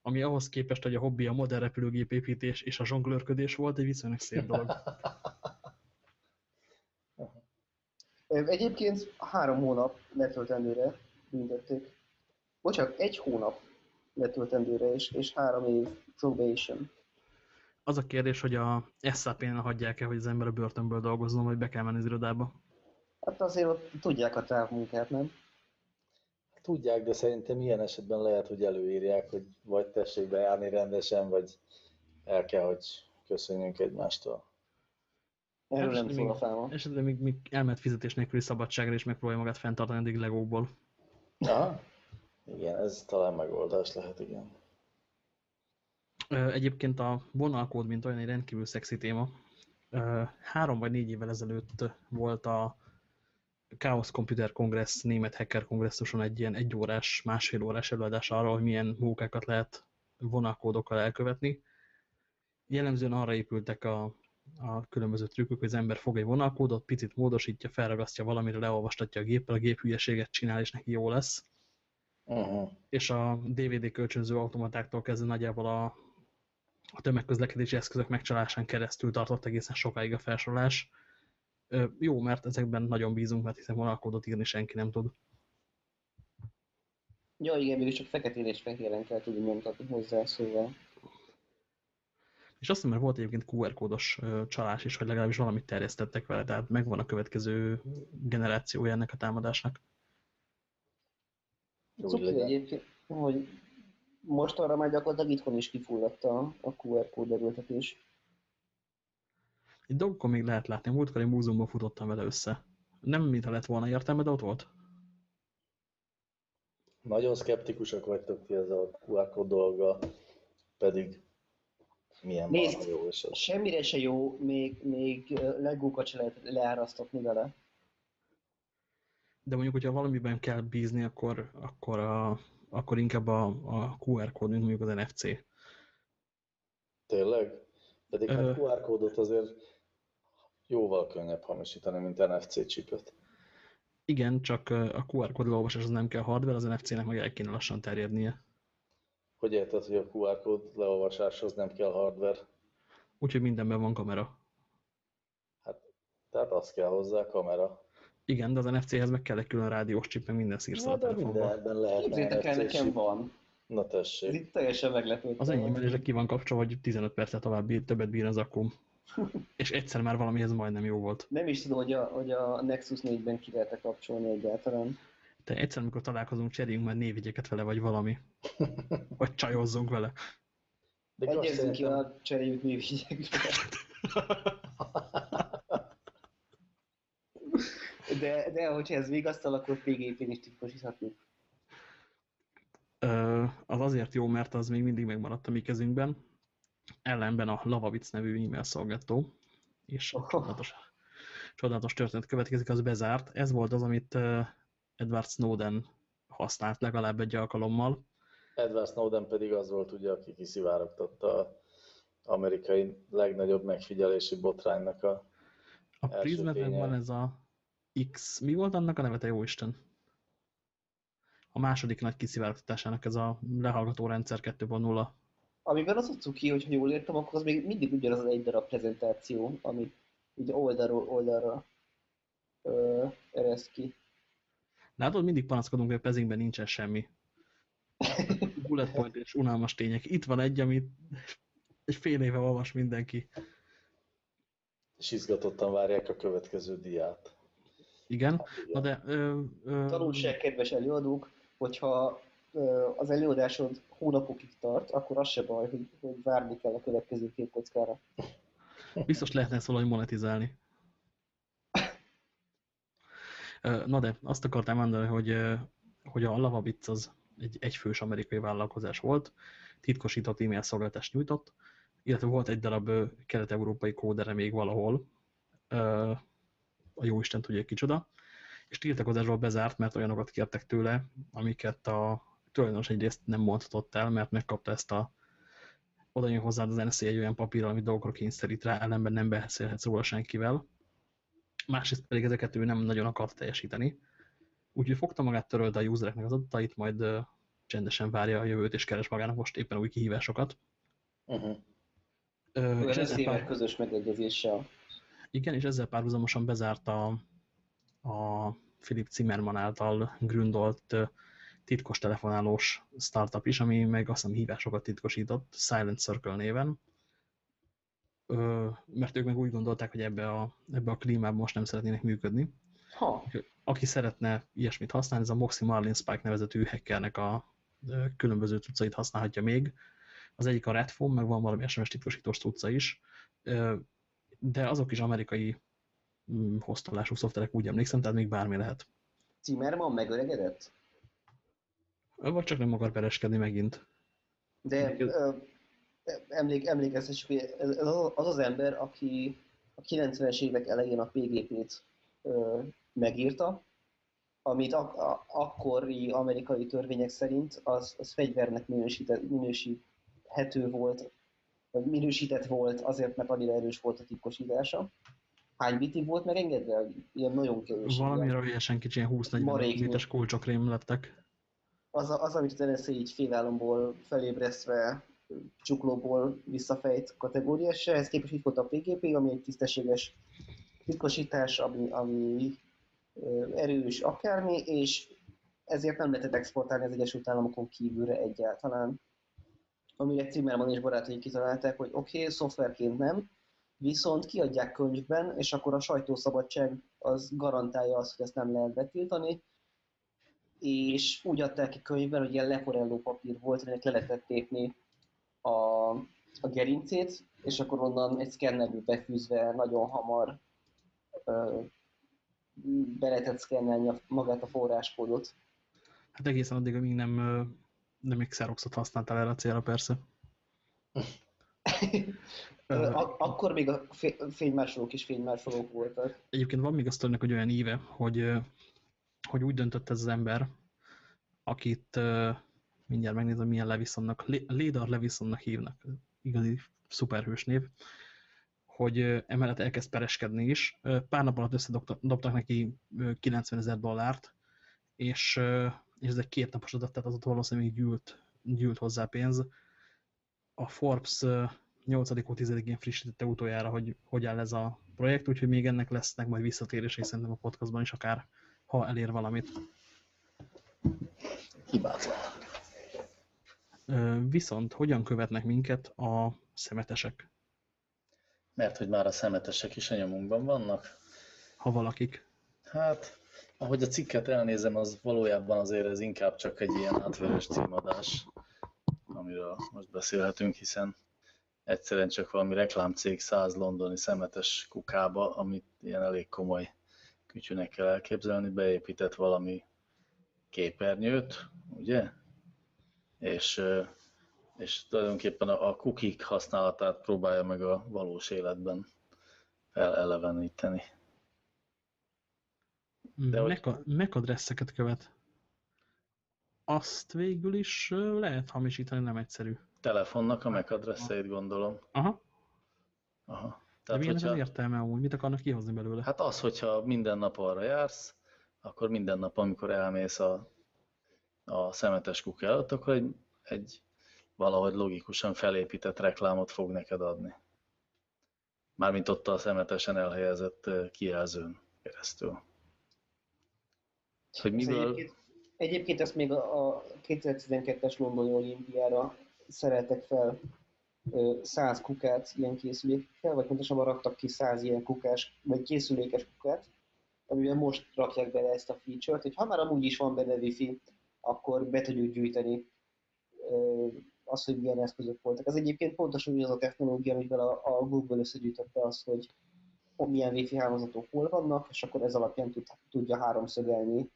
Ami ahhoz képest, hogy a hobbi a modern repülőgépépítés és a zsonglőrködés volt, egy viszonylag szép dolog. *laughs* Egyébként három hónap letöltendőre büntették. Bocsánat, egy hónap letöltendőre, és, és három év probation. Az a kérdés, hogy a SAP-n hagyják-e, hogy az ember a börtönből dolgozzon, vagy be kell menni az irodába? Hát azért ott tudják a távmunkát, nem? Tudják, de szerintem ilyen esetben lehet, hogy előírják, hogy vagy tessék bejárni rendesen, vagy el kell, hogy köszönjünk egymástól. Erről nem szól a fáma. Esetleg még, még elment fizetés nélküli szabadságra, és megpróbálja magát fenntartani eddig legóból. Aha. Igen, ez talán megoldás lehet, igen. Egyébként a vonalkód, mint olyan egy rendkívül szexi téma. Három vagy négy évvel ezelőtt volt a Chaos Computer Congress német hacker kongresszuson egy ilyen egyórás, másfél órás előadás arról, hogy milyen munkákat lehet vonalkódokkal elkövetni. Jellemzően arra épültek a, a különböző trükkök, hogy az ember fog egy vonalkódot, picit módosítja, felragasztja valamire, leolvastatja a géppel, a gép hülyeséget csinál, és neki jó lesz. -huh. És a DVD kölcsönző automatáktól kezdve nagyjából a, a tömegközlekedési eszközök megcsalásán keresztül tartott egészen sokáig a felsorolás. Ö, jó, mert ezekben nagyon bízunk, mert hiszen vonalkódot írni senki nem tud. Ja, igen, mégis csak feketén és fehéren kell tudni nyomtatni hozzá, szóval. És azt hiszem, mert volt egyébként QR kódos csalás is, hogy legalábbis valamit terjesztettek vele, tehát megvan a következő generációja ennek a támadásnak. Cuki egyébként, hogy most arra már gyakorlatilag itthon is kifulladt a, a QR kód erőltetés. Egy dolgokon még lehet látni, a múltkor egy múzeumban futottam vele össze. Nem mintha lett volna értelme, de ott volt. Nagyon szkeptikusak vagytok ti ez a QR kód dolga, pedig milyen Nézd, jó is az. semmire se jó, még, még legókat se lehet leárasztatni vele. De mondjuk, hogyha valamiben kell bízni, akkor, akkor, a, akkor inkább a, a QR kód, mint mondjuk az NFC. Tényleg? Pedig hát QR kódot azért jóval könnyebb hamisítani, mint NFC csipet. Igen, csak a QR kód leolvasás az nem kell hardware, az NFC-nek meg el kéne lassan terjednie. Hogy érted, hogy a QR kód leolvasáshoz nem kell hardware? Úgyhogy mindenben van kamera. Hát, tehát az kell hozzá kamera. Igen, de az NFC-hez meg kell egy külön rádiós csip, meg minden szírsz a telefonban. Mindenben lehet el, nekem van. Na tessék. Ez itt teljesen meglepő. Az enyém és ki van kapcsolva, hogy 15 percet tovább bír, többet bír az akkum. *laughs* és egyszer már valamihez majdnem jó volt. Nem is tudom, hogy a, hogy a Nexus 4-ben ki lehet -e kapcsolni egyáltalán. Te egyszer, amikor találkozunk, cseréljünk már névjegyeket vele, vagy valami. *laughs* vagy csajozzunk vele. De Egyezzünk ki a cseréljük névjegyekre. *laughs* De, de hogyha ez vigasztal, akkor PGP-n is titkosíthatni. Az azért jó, mert az még mindig megmaradt a mi kezünkben. Ellenben a Lavavic nevű e-mail szolgáltató, és oh. csodálatos, csodálatos történet következik, az bezárt. Ez volt az, amit Edward Snowden használt legalább egy alkalommal. Edward Snowden pedig az volt, ugye, aki kiszivárogtatta amerikai legnagyobb megfigyelési botránynak a A Prismeten van ez a X. Mi volt annak a neve, te jóisten? A második nagy kiszivárogtatásának ez a lehallgató rendszer 2.0. Amiben az a cuki, hogyha jól értem, akkor az még mindig ugyanaz az egy darab prezentáció, amit így oldalról oldalra ö, ereszt ki. Látod, mindig panaszkodunk, hogy a pezingben nincsen semmi. *laughs* Bullet point és unalmas tények. Itt van egy, amit egy fél éve olvas mindenki. És izgatottan várják a következő diát. Igen, na de... Ö, ö, Tanulság, kedves előadók, hogyha ö, az előadásod hónapokig tart, akkor az se baj, hogy, hogy várni kell a következő képkockára. Biztos lehetne szóval, hogy monetizálni. Na de, azt akartam mondani, hogy, hogy a Lavabits az egy egyfős amerikai vállalkozás volt, titkosított e-mail szolgáltást nyújtott, illetve volt egy darab kelet-európai kódere még valahol, a jó Isten tudja kicsoda, és tiltakozásról bezárt, mert olyanokat kértek tőle, amiket a tulajdonos egyrészt nem mondhatott el, mert megkapta ezt a oda jön hozzád az NSZ egy olyan papírral, amit dolgokra kényszerít rá, ellenben nem beszélhetsz róla senkivel. Másrészt pedig ezeket ő nem nagyon akart teljesíteni. Úgyhogy fogta magát, törölte a usereknek az adatait, majd csendesen várja a jövőt, és keres magának most éppen új kihívásokat. Uh -huh. uh, és ezzel pár... közös megegyezéssel. Igen, és ezzel párhuzamosan bezárta a, Philip Zimmermann által gründolt titkos telefonálós startup is, ami meg azt hiszem hívásokat titkosított, Silent Circle néven, Ö, mert ők meg úgy gondolták, hogy ebbe a, ebbe a klímában most nem szeretnének működni. Ha. Aki szeretne ilyesmit használni, ez a Moxie Marlin Spike nevezetű hackernek a különböző cuccait használhatja még. Az egyik a Redphone, meg van valami SMS titkosítós cucca is, de azok is amerikai mm, hoztalású szoftverek, úgy emlékszem, tehát még bármi lehet. Zimmermann megöregedett? Vagy csak nem akar pereskedni megint. De emlék, emlékeztessük, hogy ez az az ember, aki a 90-es évek elején a PGP-t megírta, amit ak a akkori amerikai törvények szerint az, az fegyvernek minősíthető volt, vagy minősített volt azért, mert annyira erős volt a titkosítása. Hány bitig volt megengedve? Ilyen nagyon kevés. Valamire hülyesen kicsi, ilyen 20-40 bites kulcsokrém lettek az, az amit az NSZ így félálomból felébresztve csuklóból visszafejt kategória, és ehhez képest itt volt a PGP, ami egy tisztességes titkosítás, ami, ami erős akármi, és ezért nem lehetett exportálni az Egyesült Államokon kívülre egyáltalán. Amire Zimmermann és barátai kitalálták, hogy oké, okay, szoftverként nem, viszont kiadják könyvben, és akkor a sajtószabadság az garantálja azt, hogy ezt nem lehet betiltani, és úgy adták ki könyvben, hogy ilyen leporelló papír volt, aminek le lehetett tépni a, a gerincét, és akkor onnan egy szkennerbe befűzve nagyon hamar ö, be lehetett szkennelni a, magát a forráskódot. Hát egészen addig, amíg nem, nem még Xeroxot használtál erre a célra, persze. *laughs* Ak akkor még a fénymásolók is fénymásolók voltak. Egyébként van még azt hogy olyan íve, hogy hogy úgy döntött ez az ember, akit mindjárt megnézem, milyen Levisonnak, Lédar Levisonnak hívnak, igazi szuperhős név, hogy emellett elkezd pereskedni is. Pár nap alatt összedobtak neki 90 ezer dollárt, és, és ez egy két napos adat, tehát az ott valószínűleg gyűlt, gyűlt hozzá pénz. A Forbes 8. 10 én frissítette utoljára, hogy hogy áll ez a projekt, úgyhogy még ennek lesznek majd visszatérései szerintem a podcastban is akár ha elér valamit. Hibátlan. Viszont hogyan követnek minket a szemetesek? Mert hogy már a szemetesek is a nyomunkban vannak? Ha valakik. Hát, ahogy a cikket elnézem, az valójában azért ez inkább csak egy ilyen átverős címadás, amiről most beszélhetünk, hiszen egyszerűen csak valami reklámcég száz londoni szemetes kukába, amit ilyen elég komoly kütyűnek kell elképzelni, beépített valami képernyőt, ugye? És, és tulajdonképpen a, kukik használatát próbálja meg a valós életben feleleveníteni. De hogy... MAC adresszeket követ. Azt végül is lehet hamisítani, nem egyszerű. telefonnak a MAC adresszeit gondolom. Aha. Aha. Tehát, De milyen hogyha... az értelme úgy? Mit akarnak kihozni belőle? Hát az, hogyha minden nap arra jársz, akkor minden nap, amikor elmész a, a szemetes kuk előtt, akkor egy, egy valahogy logikusan felépített reklámot fog neked adni. Mármint ott a szemetesen elhelyezett kijelzőn keresztül. Hogy miből... Egyébként, egyébként ezt még a 2012-es londoni olimpiára szeretek fel 100 kukát ilyen készülékekkel, vagy pontosabban raktak ki 100 ilyen kukás, vagy készülékes kukát, amiben most rakják bele ezt a feature-t, hogy ha már amúgy is van benne wifi, akkor be tudjuk gyűjteni azt, hogy milyen eszközök voltak. Ez egyébként pontosan az a technológia, amivel a, a Google összegyűjtötte azt, hogy milyen wifi hálózatok hol vannak, és akkor ez alapján tud, tudja háromszögelni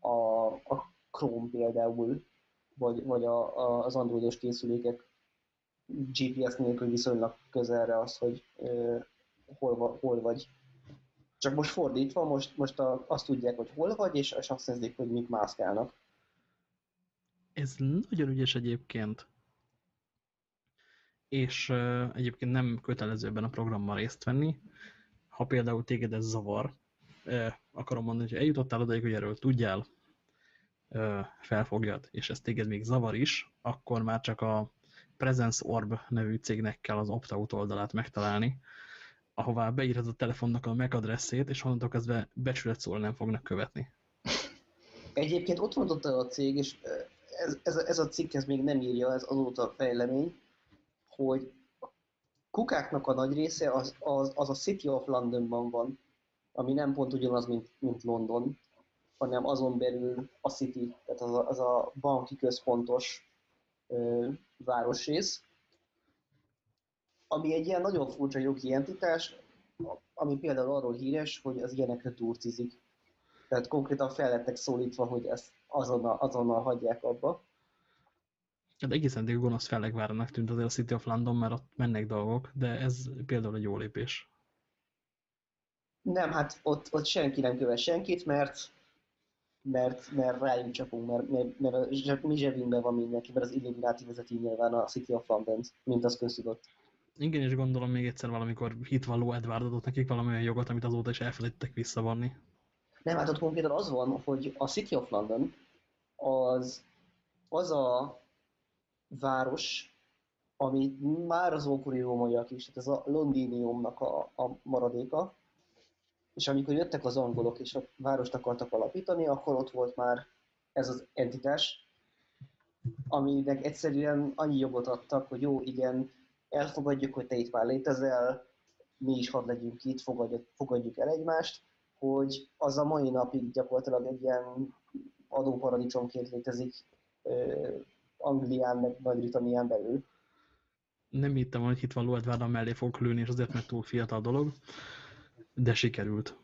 a, a Chrome például, vagy, vagy a, a, az androidos készülékek GPS nélkül viszonylag közelre az, hogy ö, hol, hol vagy. Csak most fordítva, most, most a, azt tudják, hogy hol vagy, és, és azt nézik, hogy mik mászkálnak. Ez nagyon ügyes egyébként. És uh, egyébként nem kötelező ebben a programban részt venni. Ha például téged ez zavar, uh, akarom mondani, hogy eljutottál odaig, hogy erről tudjál, uh, felfogjad, és ez téged még zavar is, akkor már csak a Presence Orb nevű cégnek kell az opt-out oldalát megtalálni, ahová beírhatod a telefonnak a MAC adresszét, és onnantól kezdve becsület szól nem fognak követni. Egyébként ott mondott a cég, és ez, ez, ez a cikk ez még nem írja, ez azóta fejlemény, hogy a kukáknak a nagy része az, az, az a City of Londonban van, ami nem pont ugyanaz, mint, mint London, hanem azon belül a City, tehát az a, az a banki központos ö, városrész, ami egy ilyen nagyon furcsa jogi entitás, ami például arról híres, hogy az ilyenekre turcizik. Tehát konkrétan fel lettek szólítva, hogy ezt azonnal, azonnal hagyják abba. Hát egészen eddig gonosz fellegvárának tűnt azért a City of London, mert ott mennek dolgok, de ez például egy jó lépés. Nem, hát ott, ott senki nem követ senkit, mert mert, mert rájunk csapunk, mert, mert, mert a zseb, mi zsebünkben van mindenki, mert az Illuminati vezeti nyilván a City of London, mint az köztudott. Igen, és gondolom még egyszer valamikor hitvalló Edward adott nekik valami olyan jogot, amit azóta is elfelejtettek visszavonni. Nem, hát ott konkrétan az van, hogy a City of London az, az a város, ami már az ókori rómaiak is, tehát ez a Londiniumnak a, a maradéka, és amikor jöttek az angolok és a várost akartak alapítani, akkor ott volt már ez az entitás, aminek egyszerűen annyi jogot adtak, hogy jó, igen, elfogadjuk, hogy te itt már létezel, mi is hadd legyünk itt, fogadjuk, fogadjuk el egymást, hogy az a mai napig gyakorlatilag egy ilyen adóparadicsomként létezik uh, Anglián, meg Nagy-Britannián belül. Nem hittem, hogy itt van Ló mellé fog lőni, és azért, mert túl fiatal dolog, de sikerült.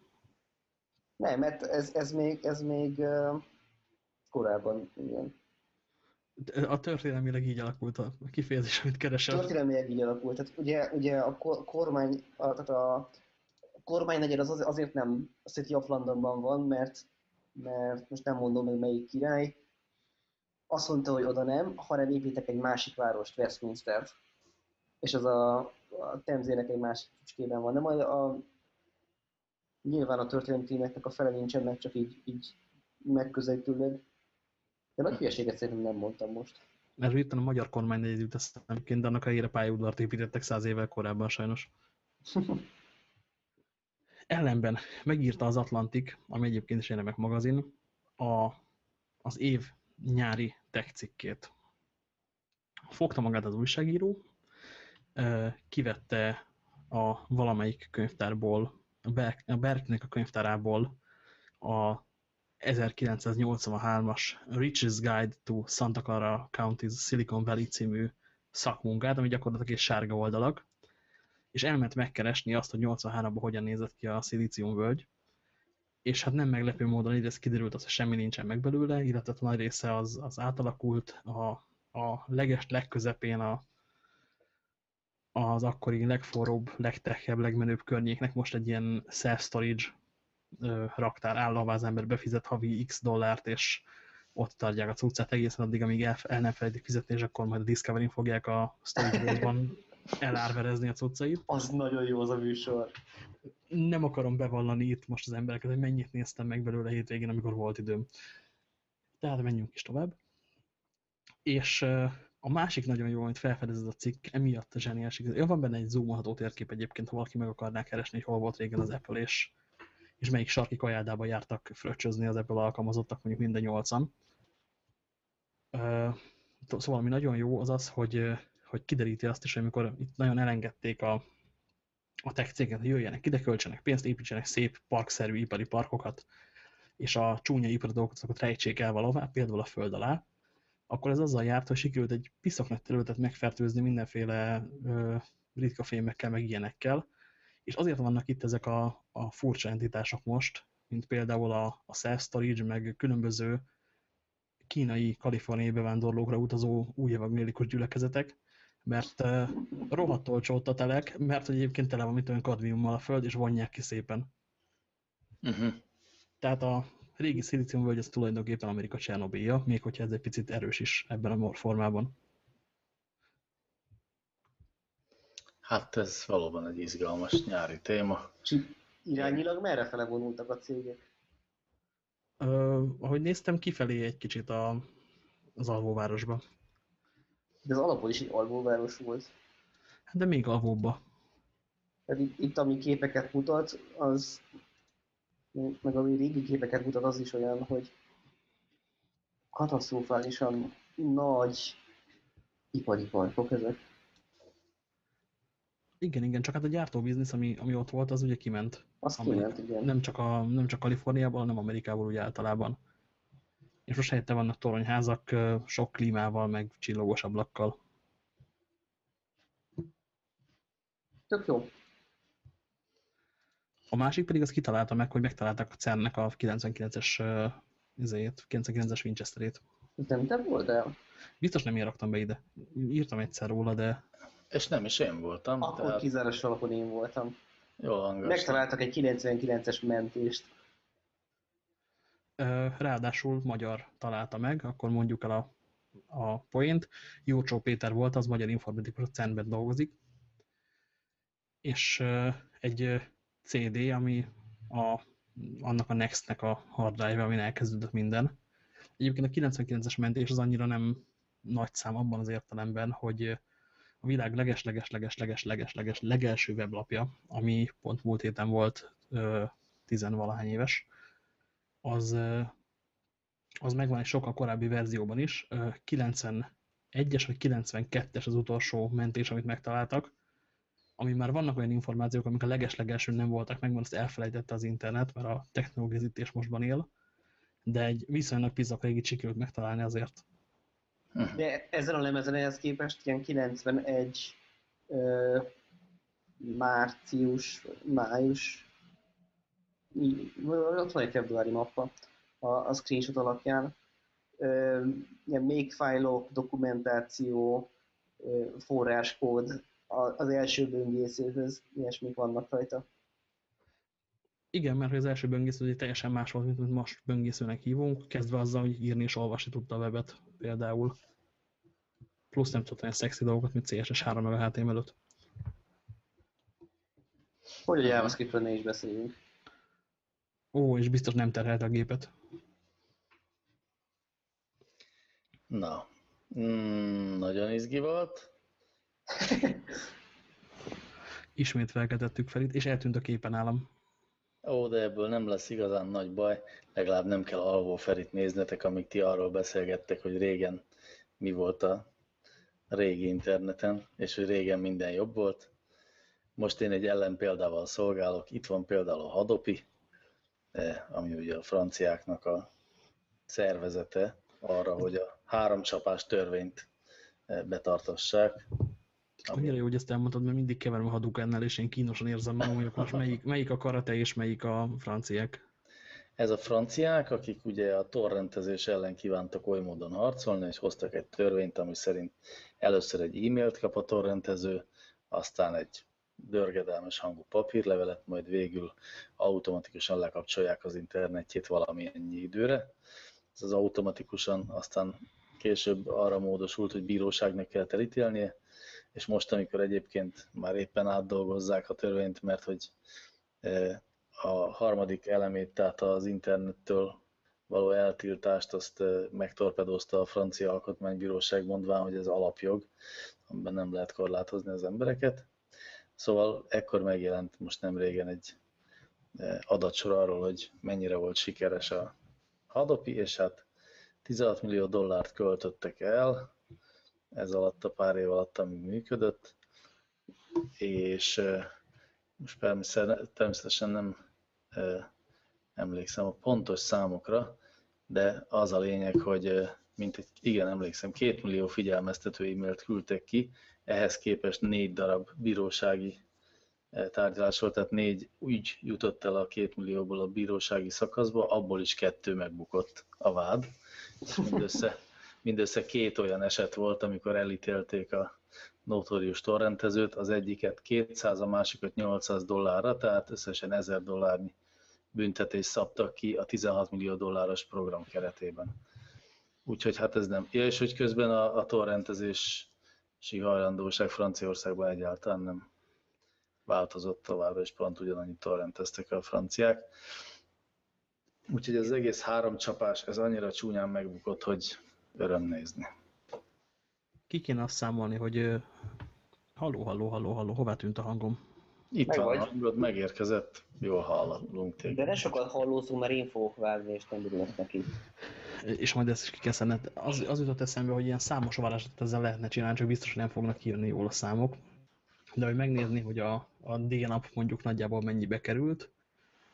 Nem, mert ez, ez még, ez még korábban, igen. A történelmileg így alakult a kifejezés, amit keresel. Történelmileg így alakult. Tehát ugye, ugye a kormány, a, tehát a kormány negyed az azért nem a City of Londonban van, mert, mert most nem mondom meg melyik király, azt mondta, hogy oda nem, hanem építek egy másik várost, Westminster-t. És az a, a Temzének egy másik csücskében van. De majd a, nyilván a történetének a fele nincsen meg, csak így, így megközelítőleg. De nagy hülyeséget szerintem nem mondtam most. Mert itt a magyar kormány jut eszemként, de annak a helyére pályaudvart építettek száz évvel korábban sajnos. *laughs* Ellenben megírta az Atlantik, ami egyébként is egy remek magazin, a, az év nyári tech cikkét. Fogta magát az újságíró, kivette a valamelyik könyvtárból, a Berknek a könyvtárából a 1983-as Riches Guide to Santa Clara County's Silicon Valley című szakmunkát, ami gyakorlatilag egy sárga oldalak, és elment megkeresni azt, hogy 83-ban hogyan nézett ki a szilícium völgy, és hát nem meglepő módon ide kiderült az, hogy semmi nincsen meg belőle, illetve a nagy része az, az átalakult, a, a leges legközepén a, az akkori legforróbb, legtechebb, legmenőbb környéknek most egy ilyen self-storage raktár áll, az ember befizet havi x dollárt, és ott tartják a cuccát egészen addig, amíg el, el nem felejtik fizetni, és akkor majd a Discovery-n fogják a storage *laughs* elárverezni a cuccait. Az nagyon jó az a műsor. Nem akarom bevallani itt most az embereket, hogy mennyit néztem meg belőle hétvégén, amikor volt időm. Tehát menjünk is tovább. És a másik nagyon jó, amit felfedez a cikk, emiatt a zseniális. Ja, van benne egy zoomolható térkép egyébként, ha valaki meg akarná keresni, hogy hol volt régen az Apple, és, és melyik sarki kajádába jártak fröccsözni az Apple alkalmazottak, mondjuk minden nyolcan. Szóval ami nagyon jó az az, hogy, hogy kideríti azt is, amikor itt nagyon elengedték a, a tech céget, hogy jöjjenek ide, költsenek pénzt, építsenek szép parkszerű ipari parkokat, és a csúnya ipari dolgokat rejtsék el valahová, például a föld alá, akkor ez azzal járt, hogy sikerült egy piszok nagy területet megfertőzni mindenféle ö, ritka fémekkel, meg ilyenekkel, és azért vannak itt ezek a, a furcsa entitások most, mint például a, a self-storage, meg különböző kínai, kaliforniai bevándorlókra utazó új evangélikus gyülekezetek, mert uh, rohadt olcsó a telek, mert egyébként tele van mit olyan kadmiummal a föld, és vonják ki szépen. Uh -huh. Tehát a régi szilíciumvölgy az tulajdonképpen Amerika Csernobilja, még hogyha ez egy picit erős is ebben a formában. Hát ez valóban egy izgalmas nyári téma. Irányilag merre fele vonultak a cégek? Uh, ahogy néztem, kifelé egy kicsit a, az alvóvárosba. De az alapból is egy alvóváros volt. Hát de még alvóba. Tehát itt, itt, ami képeket mutat, az meg ami régi képeket mutat, az is olyan, hogy katasztrofálisan nagy ipari parkok ezek. Igen, igen, csak hát a gyártóbiznisz, ami, ami ott volt, az ugye kiment. Az kiment, igen. Nem csak, a, nem csak Kaliforniából, hanem Amerikából ugye általában. És most helyette vannak toronyházak sok klímával, meg csillogós ablakkal. Tök jó. A másik pedig az kitalálta meg, hogy megtalálták a CERN-nek a 99-es uh, 99-es Winchesterét. Nem te volt el? Biztos nem én raktam be ide. Írtam egyszer róla, de... És nem is én voltam. Akkor tehát... kizáros alapon én voltam. Jól hangos. Megtaláltak egy 99-es mentést. Ráadásul magyar találta meg, akkor mondjuk el a, a poént. Jócsó Péter volt, az magyar informatikus, a dolgozik. És egy CD, ami a, annak a Next-nek a hard drive amin elkezdődött minden. Egyébként a 99-es mentés az annyira nem nagy szám abban az értelemben, hogy a világ leges-leges-leges-leges-leges legelső weblapja, ami pont múlt héten volt tizenvalahány éves, az, az megvan egy sokkal korábbi verzióban is. 91-es vagy 92-es az utolsó mentés, amit megtaláltak, ami már vannak olyan információk, amik a legeslegelső nem voltak meg, mert azt elfelejtette az internet, mert a technológizítés mostban él, de egy viszonylag pizzak régit sikerült megtalálni azért. De ezen a lemezen ehhez képest ilyen 91 ö, március, május, ott van egy februári mappa a, a screenshot alapján. Ö, ilyen makefile-ok, dokumentáció, ö, forráskód, az első böngészőhöz ilyesmik vannak rajta. Igen, mert az első böngésző teljesen más volt, mint amit most böngészőnek hívunk, kezdve azzal, hogy írni és olvasni tudta a webet például. Plusz nem tudta olyan szexi dolgokat, mint CSS3 meg a HTML előtt. Hogy a JavaScript-ről ne is beszéljünk. Ó, és biztos nem terhelt a gépet. Na, mm, nagyon izgi volt. Ismét felkeltettük fel itt, és eltűnt a képen állam. Ó, de ebből nem lesz igazán nagy baj, legalább nem kell alvó Ferit néznetek, amíg ti arról beszélgettek, hogy régen mi volt a régi interneten, és hogy régen minden jobb volt. Most én egy ellenpéldával szolgálok. Itt van például a Hadopi, ami ugye a franciáknak a szervezete arra, hogy a háromcsapás törvényt eh, betartassák. Annyira jó, hogy ezt elmondtad, mert mindig keverem a hadukennel, és én kínosan érzem magam, hogy most melyik, melyik a karate és melyik a franciák. Ez a franciák, akik ugye a torrentezés ellen kívántak oly módon harcolni, és hoztak egy törvényt, ami szerint először egy e-mailt kap a torrentező, aztán egy dörgedelmes hangú papírlevelet, majd végül automatikusan lekapcsolják az internetjét valamilyen időre. ez az automatikusan aztán később arra módosult, hogy bíróságnak kell elítélnie, és most, amikor egyébként már éppen átdolgozzák a törvényt, mert hogy a harmadik elemét, tehát az internettől való eltiltást, azt megtorpedozta a francia alkotmánybíróság mondván, hogy ez alapjog, amiben nem lehet korlátozni az embereket. Szóval ekkor megjelent most nem régen egy adatsor arról, hogy mennyire volt sikeres a Hadopi, és hát 16 millió dollárt költöttek el, ez alatt a pár év alatt, amíg működött, és most természetesen nem emlékszem a pontos számokra, de az a lényeg, hogy mint egy, igen, emlékszem, két millió figyelmeztető e-mailt küldtek ki, ehhez képest négy darab bírósági tárgyalás volt, tehát négy ügy jutott el a két millióból a bírósági szakaszba, abból is kettő megbukott a vád, és mindössze, mindössze két olyan eset volt, amikor elítélték a notórius torrentezőt, az egyiket 200, a másikat 800 dollárra, tehát összesen 1000 dollárnyi büntetés szabtak ki a 16 millió dolláros program keretében. Úgyhogy hát ez nem. Ja, és hogy közben a, a torrentezési hajlandóság Franciaországban egyáltalán nem változott tovább, és pont ugyanannyit torrenteztek a franciák. Úgyhogy az egész három csapás, ez annyira csúnyán megbukott, hogy öröm nézni. Ki kéne azt számolni, hogy halló, halló, halló, halló, hová tűnt a hangom? Itt Meg van vagy. a hangod, megérkezett, jól hallunk téged. De ne sokat hallózunk, mert én fogok vágni, és nem örülök neki. És majd ezt is ki kell szedned. Az, az jutott eszembe, hogy ilyen számos varázslatot ezzel lehetne csinálni, csak biztos, hogy nem fognak kijönni jól a számok. De hogy megnézni, hogy a, a D-nap mondjuk nagyjából mennyibe került,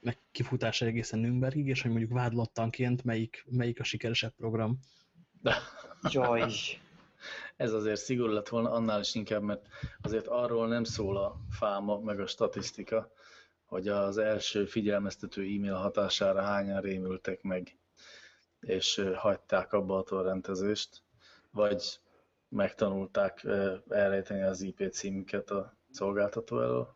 meg kifutása egészen Nürnbergig, és hogy mondjuk vádlottanként melyik, melyik a sikeresebb program. *laughs* Jaj! Ez azért szigorú lett volna, annál is inkább, mert azért arról nem szól a fáma, meg a statisztika, hogy az első figyelmeztető e-mail hatására hányan rémültek meg, és hagyták abba a torrentezést, vagy megtanulták elrejteni az IP címüket a szolgáltató elől.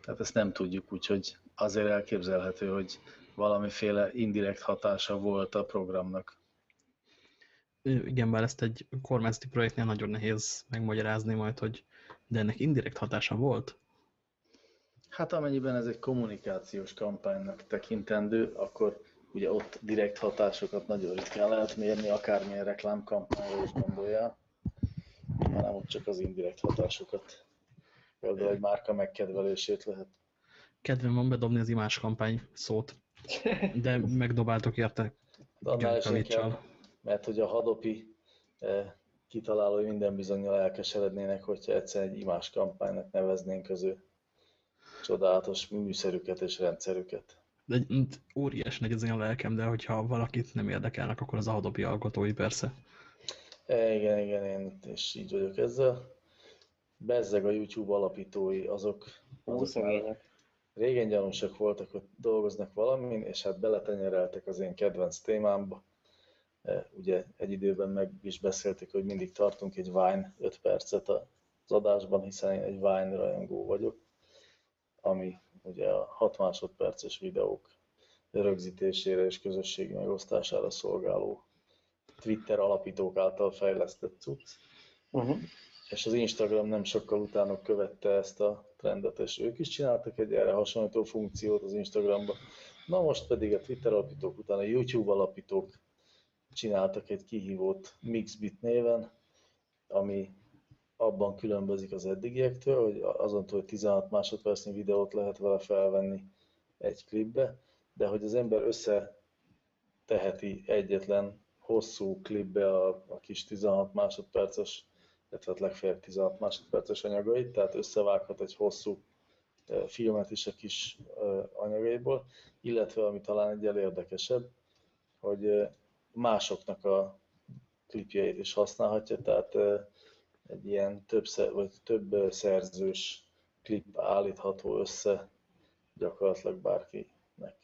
Tehát ezt nem tudjuk, úgyhogy azért elképzelhető, hogy valamiféle indirekt hatása volt a programnak. Igen, bár ezt egy kormányzati projektnél nagyon nehéz megmagyarázni majd, hogy de ennek indirekt hatása volt? Hát amennyiben ez egy kommunikációs kampánynak tekintendő, akkor ugye ott direkt hatásokat nagyon ritkán lehet mérni, akármilyen reklámkampányra is gondolja, hanem ott csak az indirekt hatásokat. Például egy márka megkedvelését lehet. Kedvem van bedobni az imás kampány szót, de *laughs* megdobáltok érte. De annál is inkább, mert hogy a hadopi eh, kitalálói minden bizonyal elkeserednének, hogyha egyszer egy imás kampánynak neveznénk az ő csodálatos műszerüket és rendszerüket. De óriás nagy az én lelkem, de hogyha valakit nem érdekelnek, akkor az a hadopi alkotói persze. E, igen, igen, én is így vagyok ezzel. Bezzeg a YouTube alapítói, azok, azok régen gyanúsak voltak, hogy dolgoznak valamin, és hát beletenyereltek az én kedvenc témámba. E, ugye egy időben meg is beszélték, hogy mindig tartunk egy Vine 5 percet az adásban, hiszen én egy Vine rajongó vagyok, ami ugye a 6 másodperces videók rögzítésére és közösségi megosztására szolgáló Twitter alapítók által fejlesztett cucc. Uh-huh. És az Instagram nem sokkal utána követte ezt a trendet, és ők is csináltak egy erre hasonlító funkciót az Instagramba. Na most pedig a Twitter alapítók után a YouTube alapítók csináltak egy kihívót Mixbit néven, ami abban különbözik az eddigiektől, hogy azon hogy 16 másodpercnyi videót lehet vele felvenni egy klipbe, de hogy az ember összeteheti egyetlen hosszú klipbe a, a kis 16 másodperces, illetve hát legfeljebb 16 másodperces anyagait, tehát összevághat egy hosszú filmet is a kis anyagaiból, illetve ami talán egy érdekesebb, hogy másoknak a klipjeit is használhatja, tehát egy ilyen több, vagy több szerzős klip állítható össze gyakorlatilag bárkinek.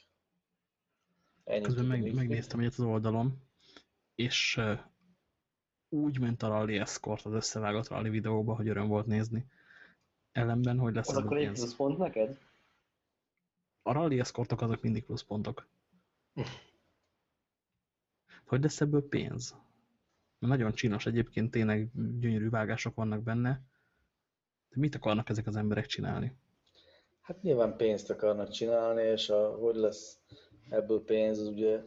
Ennyit Közben meg, megnéztem egyet az oldalon, és úgy ment a Rally Escort az összevágott Rally videóba, hogy öröm volt nézni. Ellenben, hogy lesz az akkor egy pluszpont neked? A Rally Escortok azok mindig pluszpontok. *laughs* hogy lesz ebből pénz? Nagyon csinos egyébként, tényleg gyönyörű vágások vannak benne, de mit akarnak ezek az emberek csinálni? Hát nyilván pénzt akarnak csinálni, és a, hogy lesz ebből pénz, az ugye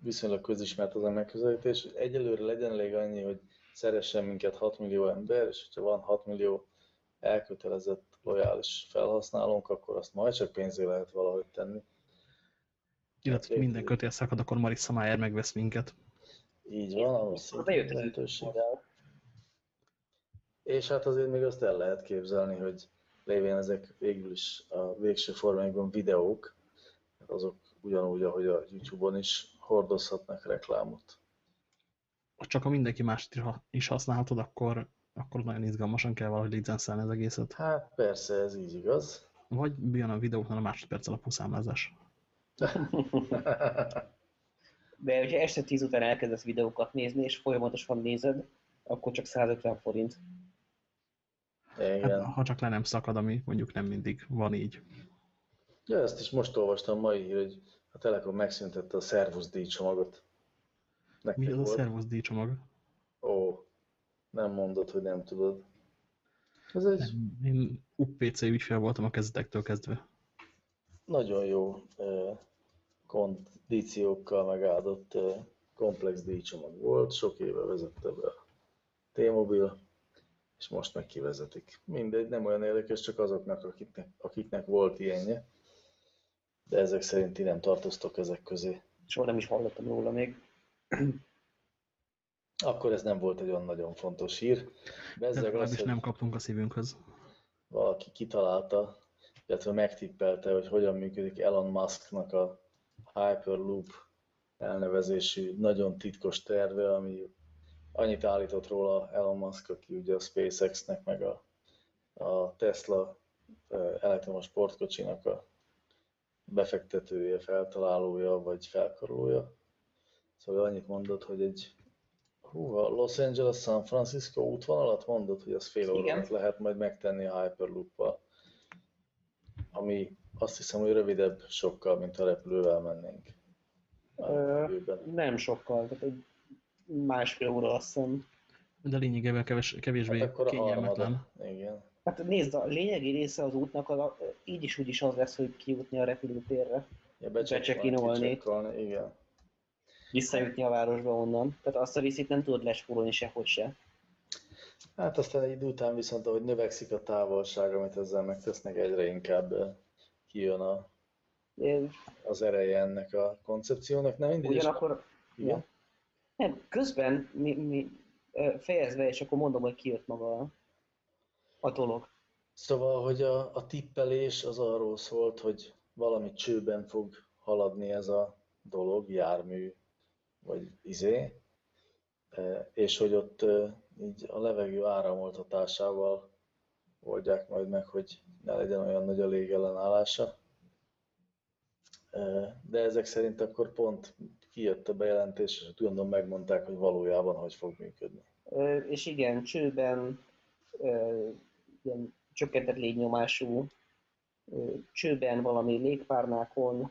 viszonylag közismert az a megközelítés, hogy egyelőre legyen elég annyi, hogy szeressen minket 6 millió ember, és hogyha van 6 millió elkötelezett, lojális felhasználónk, akkor azt majd csak pénzé lehet valahogy tenni. Illetve, hogy minden kötél szakad, akkor Marissa Mayer megvesz minket. Így van, ahhoz szintén lehetőség. És hát azért még azt el lehet képzelni, hogy lévén ezek végül is a végső formájukban videók, azok ugyanúgy, ahogy a YouTube-on is hordozhatnak reklámot. Csak ha mindenki mást is használhatod, akkor, akkor nagyon izgalmasan kell valahogy licenszálni az egészet. Hát persze, ez így igaz. Vagy jön a videóknál a másodperc alapú számlázás. *laughs* De hogyha este 10 után elkezdesz videókat nézni, és folyamatosan nézed, akkor csak 150 forint. Igen. Hát, ha csak le nem szakad, ami mondjuk nem mindig van így. Ja, ezt is most olvastam mai hír, hogy a Telekom megszüntette a Servus díjcsomagot. Nektek Mi az volt? a Servus díjcsomag? Ó, nem mondod, hogy nem tudod. Ez egy... Nem, én UPC ügyfél voltam a kezdetektől kezdve. Nagyon jó kondíciókkal megáldott komplex díjcsomag volt, sok éve vezette be a T-Mobile, és most meg kivezetik. Mindegy, nem olyan érdekes, csak azoknak, akiknek, akiknek volt ilyenje. De ezek szerint ti nem tartoztok ezek közé. Soha nem is hallottam róla még. Akkor ez nem volt egy olyan nagyon fontos hír. Bezzeg az, is nem kaptunk a szívünkhöz. Valaki kitalálta, illetve megtippelte, hogy hogyan működik Elon Musknak a Hyperloop elnevezésű nagyon titkos terve, ami annyit állított róla Elon Musk, aki ugye a SpaceX-nek meg a, a Tesla elektromos sportkocsinak a befektetője, feltalálója vagy felkarolója. Szóval annyit mondott, hogy egy hú, a Los Angeles-San Francisco útvonalat mondott, hogy az fél órát lehet majd megtenni a Hyperloop-val. Ami azt hiszem, hogy rövidebb sokkal, mint a repülővel mennénk. Ö, nem sokkal, tehát egy másfél óra azt hiszem. De lényegében kevés, kevésbé hát kényelmetlen. Igen. Hát nézd, a lényegi része az útnak az, így is úgy is az lesz, hogy kijutni a repülőtérre. Ja, becsekinolni. Igen. Visszajutni a városba onnan. Tehát azt a részét nem tudod lespórolni sehogy se. Hát aztán egy idő után viszont, ahogy növekszik a távolság, amit ezzel megtesznek, egyre inkább kijön a, az ereje ennek a koncepciónak. Nem mindig Ugyanakkor, igen. Ja. Nem, közben mi, mi fejezve, és akkor mondom, hogy kijött maga a dolog. Szóval, hogy a, a tippelés az arról szólt, hogy valami csőben fog haladni ez a dolog, jármű, vagy izé, és hogy ott így a levegő áramoltatásával oldják majd meg, hogy ne legyen olyan nagy a légellenállása. De ezek szerint akkor pont kijött a bejelentés, és tudom megmondták, hogy valójában hogy fog működni. És igen, csőben ilyen csökkentett légnyomású csőben, valami légpárnákon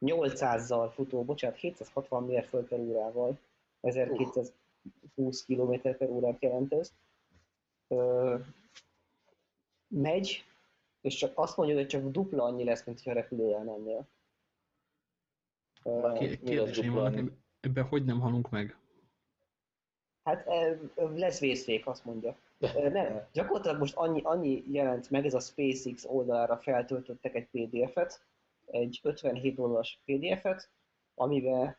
800-zal futó, bocsánat, 760 mérföld per órával, 1220 km per órát jelent ez. Megy, és csak azt mondja, hogy csak dupla annyi lesz, mint ha repülőjel mennél. Kérdéseim vannak, ebben hogy nem halunk meg? Hát lesz vészfék, azt mondja. Nem, gyakorlatilag most annyi, annyi jelent meg, ez a SpaceX oldalára feltöltöttek egy PDF-et, egy 57 dolláros PDF-et, amiben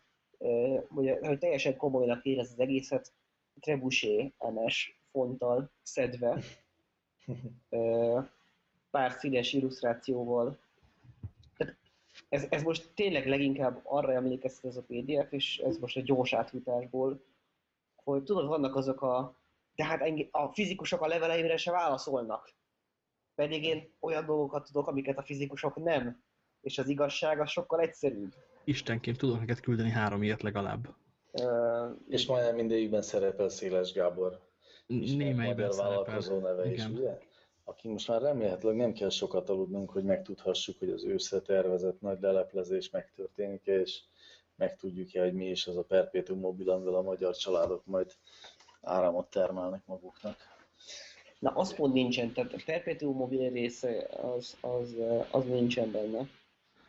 ugye, hogy teljesen komolynak érez az egészet, Trebuchet MS fonttal szedve, pár színes illusztrációval. Tehát ez, ez most tényleg leginkább arra emlékeztet ez a PDF, és ez most egy gyors áthutásból, hogy tudod, vannak azok a, de hát a fizikusok a leveleimre se válaszolnak. Pedig én olyan dolgokat tudok, amiket a fizikusok nem. És az igazság az sokkal egyszerűbb. Istenként tudok neked küldeni három ilyet legalább. Uh, és majdnem mindegyikben szerepel Széles Gábor. Némelyben szerepel. neve Igen. is, ugye? Aki most már remélhetőleg nem kell sokat aludnunk, hogy megtudhassuk, hogy az őszre tervezett nagy leleplezés megtörténik, és megtudjuk-e, hogy mi is az a perpétum mobil, amivel a magyar családok majd áramot termelnek maguknak. Na, azt pont nincsen, tehát a perpetuum mobil része az, az, az nincsen benne.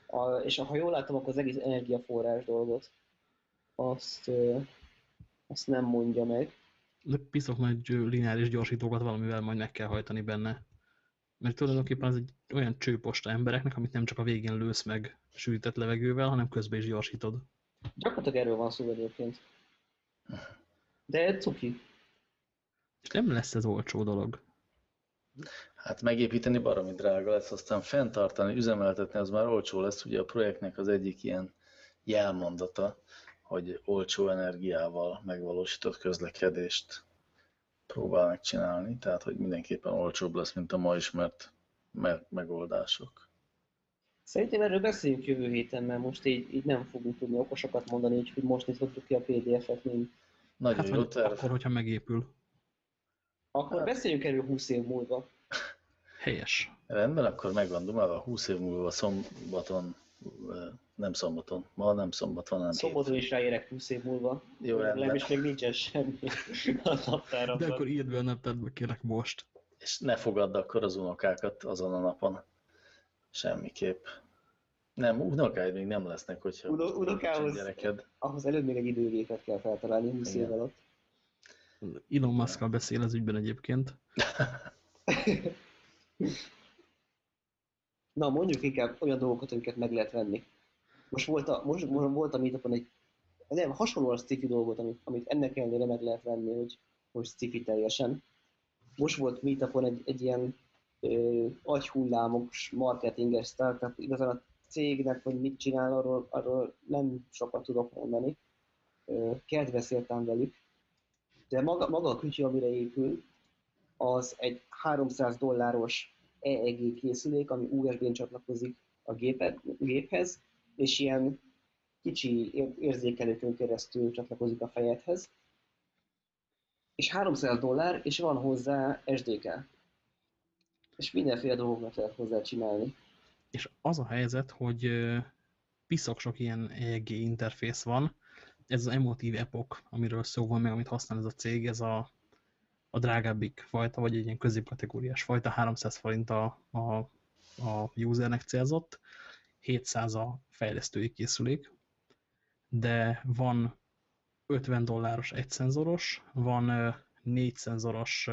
A, és ha jól látom, akkor az egész energiaforrás dolgot, azt, azt nem mondja meg. Piszok nagy lineáris gyorsítókat valamivel majd meg kell hajtani benne. Mert tulajdonképpen az egy olyan csőposta embereknek, amit nem csak a végén lősz meg sűrített levegővel, hanem közben is gyorsítod. Gyakorlatilag erről van szó egyébként. De cuki. És nem lesz ez olcsó dolog. Hát megépíteni baromi drága lesz, aztán fenntartani, üzemeltetni az már olcsó lesz. Ugye a projektnek az egyik ilyen jelmondata, hogy olcsó energiával megvalósított közlekedést próbálnak csinálni, tehát hogy mindenképpen olcsóbb lesz, mint a ma ismert megoldások. Szerintem erről beszéljünk jövő héten, mert most így, így nem fogunk tudni okosakat mondani, hogy most nyitottuk ki a PDF-et, mint... Nagyon hát, jó terv. Akkor, hogyha megépül. Akkor hát. beszéljünk erről 20 év múlva. Helyes. Rendben, akkor megvan a 20 év múlva szombaton, nem szombaton, ma nem szombat van, hanem Szombaton is ráérek 20 év múlva. Jó, rendben. Nem is még nincsen semmi *laughs* a naptáramban. De akkor írd be a naptáradba, kérlek most. És ne fogadd akkor az unokákat azon a napon. Semmiképp. Nem, unokáid még nem lesznek, hogyha Uno, unokához, gyereked. ahhoz előbb még egy időgépet kell feltalálni 20 év alatt. Elon musk beszél az ügyben egyébként. *laughs* Na, mondjuk inkább olyan dolgokat, amiket meg lehet venni. Most volt a, most, most volt a meetupon egy nem, a sci dolgot, amit, amit ennek ellenére meg lehet venni, hogy most sci teljesen. Most volt meetupon egy, egy ilyen ö, agyhullámos marketinges startup, igazán a cégnek, hogy mit csinál, arról, arról nem sokat tudok mondani. Ö, kedveszéltem velük. De maga, maga a kütyű, amire épül, az egy 300 dolláros EEG készülék, ami USB-n csatlakozik a gépet, géphez, és ilyen kicsi érzékelőkön keresztül csatlakozik a fejedhez. És 300 dollár, és van hozzá SDK. És mindenféle dolgokat lehet hozzá csinálni. És az a helyzet, hogy piszok sok ilyen EEG interfész van. Ez az Emotive Epoch, amiről szó van meg, amit használ ez a cég, ez a a drágábbik fajta, vagy egy ilyen középkategóriás fajta, 300 forint a, a, a usernek célzott, 700 a fejlesztői készülék, de van 50 dolláros egy szenzoros, van 4 szenzoros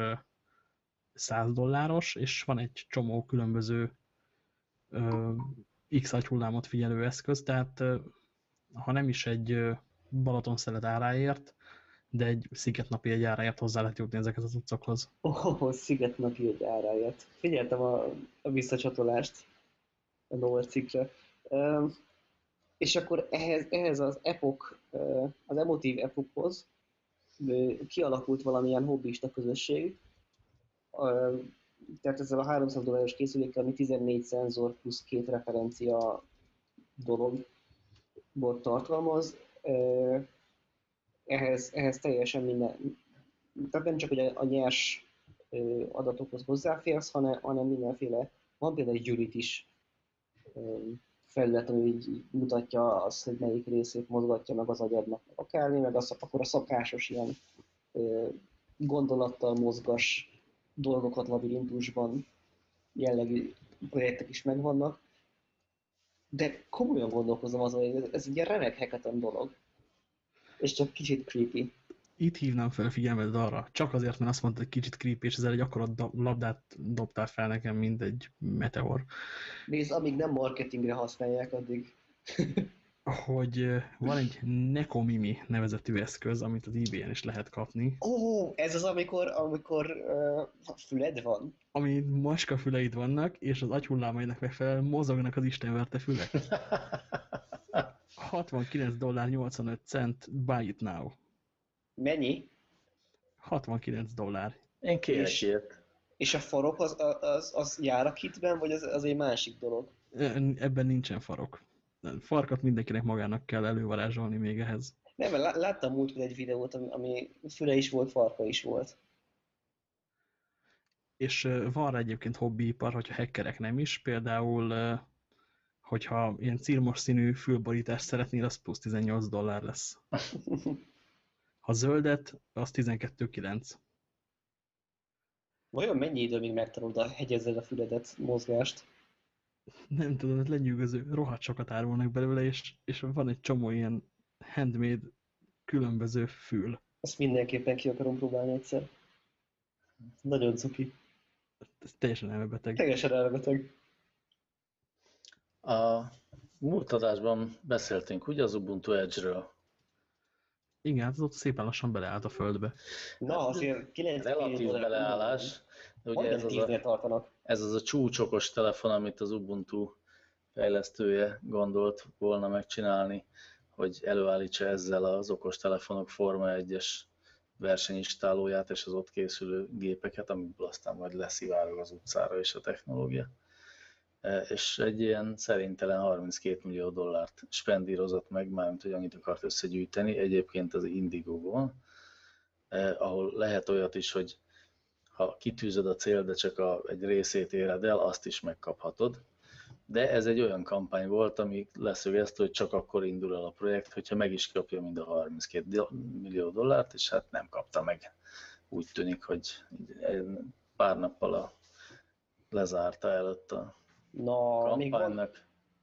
100 dolláros, és van egy csomó különböző X agyhullámot figyelő eszköz, tehát ha nem is egy Balaton szelet áráért, de egy szigetnapi egy áráért hozzá lehet jutni ezeket az utcokhoz. Ó, oh, szigetnapi egy áráért. Figyeltem a, a visszacsatolást a. Uh, és akkor ehhez, ehhez az epok, az emotív epokhoz kialakult valamilyen hobbista közösség, tehát ezzel a 300 dolláros készülékkel, ami 14 szenzor plusz két referencia dolog volt tartalmaz, ehhez, ehhez teljesen minden, tehát nem csak hogy a, nyers adatokhoz hozzáférsz, hanem, hanem mindenféle, van például egy Unit is felület, ami így mutatja azt, hogy melyik részét mozgatja meg az agyadnak, akármi, meg az, akkor a szakásos ilyen gondolattal mozgas dolgokat labirintusban jellegű projektek is megvannak. De komolyan gondolkozom azon, hogy ez egy ilyen remek hackathon dolog és csak kicsit creepy. Itt hívnám fel a figyelmet arra, csak azért, mert azt mondta, hogy kicsit creepy, és ezzel egy akkora labdát dobtál fel nekem, mint egy meteor. Nézd, amíg nem marketingre használják, addig... hogy van egy Nekomimi nevezetű eszköz, amit az eBay-en is lehet kapni. Ó, oh, ez az, amikor, amikor uh, füled van? Ami maska füleid vannak, és az agyhullámainak megfelelően mozognak az istenverte fülek. *laughs* 69 dollár 85 cent, buy it now. Mennyi? 69 dollár. Én kérek és. És a farok az, az, az jár a kitben, vagy az, az egy másik dolog? Ebben nincsen farok. Farkat mindenkinek magának kell elővarázsolni még ehhez. Nem, láttam múltkor egy videót, ami, ami füle is volt, farka is volt. És van rá egyébként hobbiipar, hogyha hackerek nem is, például hogyha ilyen cirmos színű fülborítást szeretnél, az plusz 18 dollár lesz. *laughs* Ha zöldet, az 12,9. Vajon mennyi idő, még megtanulod a hegyezzel a füledet mozgást? Nem tudom, ez lenyűgöző. Rohadt sokat árulnak belőle, és, és van egy csomó ilyen handmade különböző fül. Ezt mindenképpen ki akarom próbálni egyszer. Nagyon cuki. Ez teljesen elmebeteg. Teljesen elmebeteg. A múlt adásban beszéltünk ugye az Ubuntu Edge-ről. Igen, hát az ott szépen lassan beleállt a földbe. Na, azért 9 Relatív beleállás. De ugye ez az, a, tartanak. ez az a csúcsokos telefon, amit az Ubuntu fejlesztője gondolt volna megcsinálni, hogy előállítsa ezzel az okos telefonok Forma 1-es versenyistálóját és az ott készülő gépeket, amiből aztán majd leszivárog az utcára is a technológia. És egy ilyen szerintelen 32 millió dollárt spendírozott meg, mármint hogy annyit akart összegyűjteni, egyébként az Indigo-ból, eh, ahol lehet olyat is, hogy ha kitűzöd a cél, de csak a, egy részét éred el, azt is megkaphatod. De ez egy olyan kampány volt, ami leszögezte, hogy csak akkor indul el a projekt, hogyha meg is kapja mind a 32 millió dollárt, és hát nem kapta meg. Úgy tűnik, hogy pár nappal a lezárta előtt a Na, még van,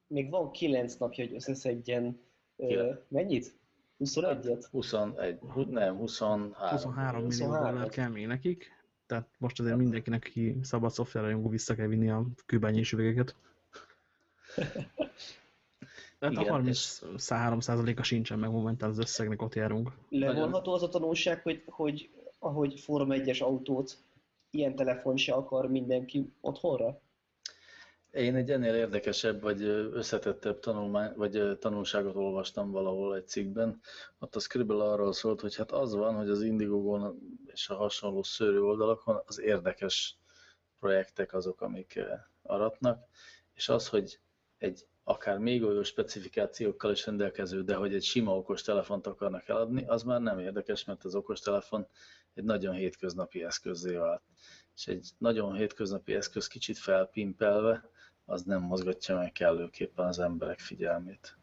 még van 9 napja, hogy összeszedjen uh, mennyit? 21-et? 21, nem, 23. 23 millió dollár kell még nekik, tehát most azért mindenkinek, aki szabad szoftverrajongó, vissza kell vinni a kőbányés üvegeket. *laughs* Tehát Igen, a 33%-a sincsen meg momentán az összegnek, ott járunk. Levonható az a tanulság, hogy, hogy ahogy Forma 1-es autót, ilyen telefon se akar mindenki otthonra? Én egy ennél érdekesebb, vagy összetettebb tanulmány, vagy tanulságot olvastam valahol egy cikkben. Ott az körülbelül arról szólt, hogy hát az van, hogy az Indiegogon és a hasonló szőrű oldalakon az érdekes projektek azok, amik aratnak, és az, hogy egy akár még olyan specifikációkkal is rendelkező, de hogy egy sima okos telefont akarnak eladni, az már nem érdekes, mert az okos telefon egy nagyon hétköznapi eszközé vált. És egy nagyon hétköznapi eszköz kicsit felpimpelve, az nem mozgatja meg kellőképpen az emberek figyelmét.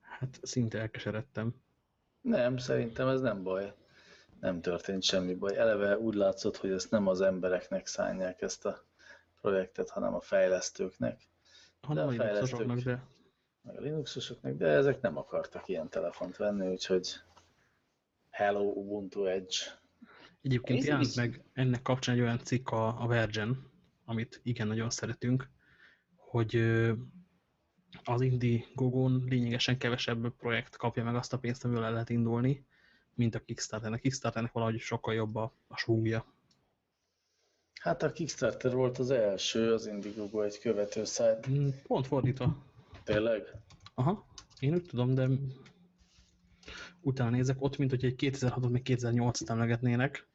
Hát szinte elkeseredtem. Nem, szerintem ez nem baj. Nem történt semmi baj. Eleve úgy látszott, hogy ezt nem az embereknek szánják ezt a projektet, hanem a fejlesztőknek. Hanem de a, a Linuxosoknak, de... Meg a Linuxosoknak, de ezek nem akartak ilyen telefont venni, úgyhogy Hello Ubuntu Edge. Egyébként jelent meg ennek kapcsán egy olyan cikk a, a Vergen, amit igen nagyon szeretünk, hogy az Indiegogon lényegesen kevesebb projekt kapja meg azt a pénzt, amivel el lehet indulni, mint a Kickstarter. A Kickstarternek valahogy sokkal jobb a, a súgja. Hát a Kickstarter volt az első, az Indiegogo egy követő szájt. Mm, pont fordítva. Tényleg? Aha, én úgy tudom, de utána nézek, ott mint hogy egy 2006-ot meg 2008-t emlegetnének.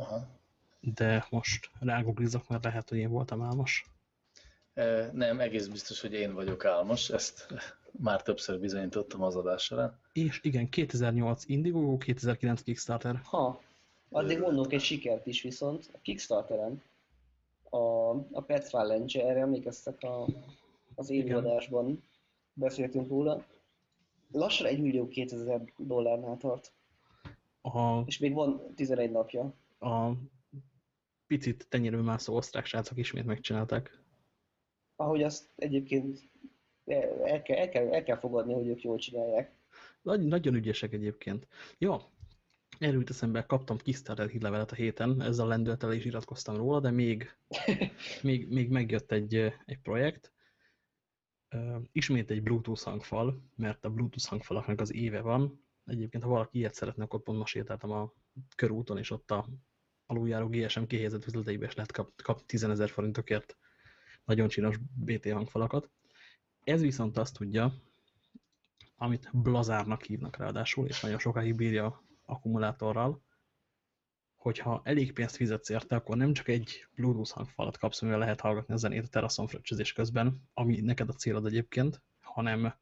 Aha. De most ráguglizok, mert lehet, hogy én voltam álmos. E, nem, egész biztos, hogy én vagyok álmos, ezt *laughs* már többször bizonyítottam az adásra. És igen, 2008 Indiegogo, 2009 Kickstarter. Ha, addig mondok egy sikert is viszont a Kickstarteren. A, a Petra Lencse, erre emlékeztek a, az élőadásban beszéltünk róla. Lassan 1 millió 2000 dollárnál tart. A... És még van 11 napja a picit tenyérő mászó osztrák srácok ismét megcsinálták. Ahogy azt egyébként el kell, el kell, el kell fogadni, hogy ők jól csinálják. Nagy, nagyon ügyesek egyébként. Jó, erről eszembe, kaptam Kickstarter hírlevelet a héten, ezzel lendülettel is iratkoztam róla, de még, *laughs* még, még megjött egy, egy projekt. Ismét egy Bluetooth hangfal, mert a Bluetooth hangfalaknak az éve van. Egyébként, ha valaki ilyet szeretne, akkor pont most a körúton, és ott a aluljáró GSM kihelyezett üzleteibe is lehet kap, kap 10 ezer forintokért nagyon csinos BT hangfalakat. Ez viszont azt tudja, amit blazárnak hívnak ráadásul, és nagyon sokáig bírja akkumulátorral, hogyha elég pénzt fizetsz érte, akkor nem csak egy Bluetooth hangfalat kapsz, amivel lehet hallgatni a zenét a teraszon fröccsözés közben, ami neked a célod egyébként, hanem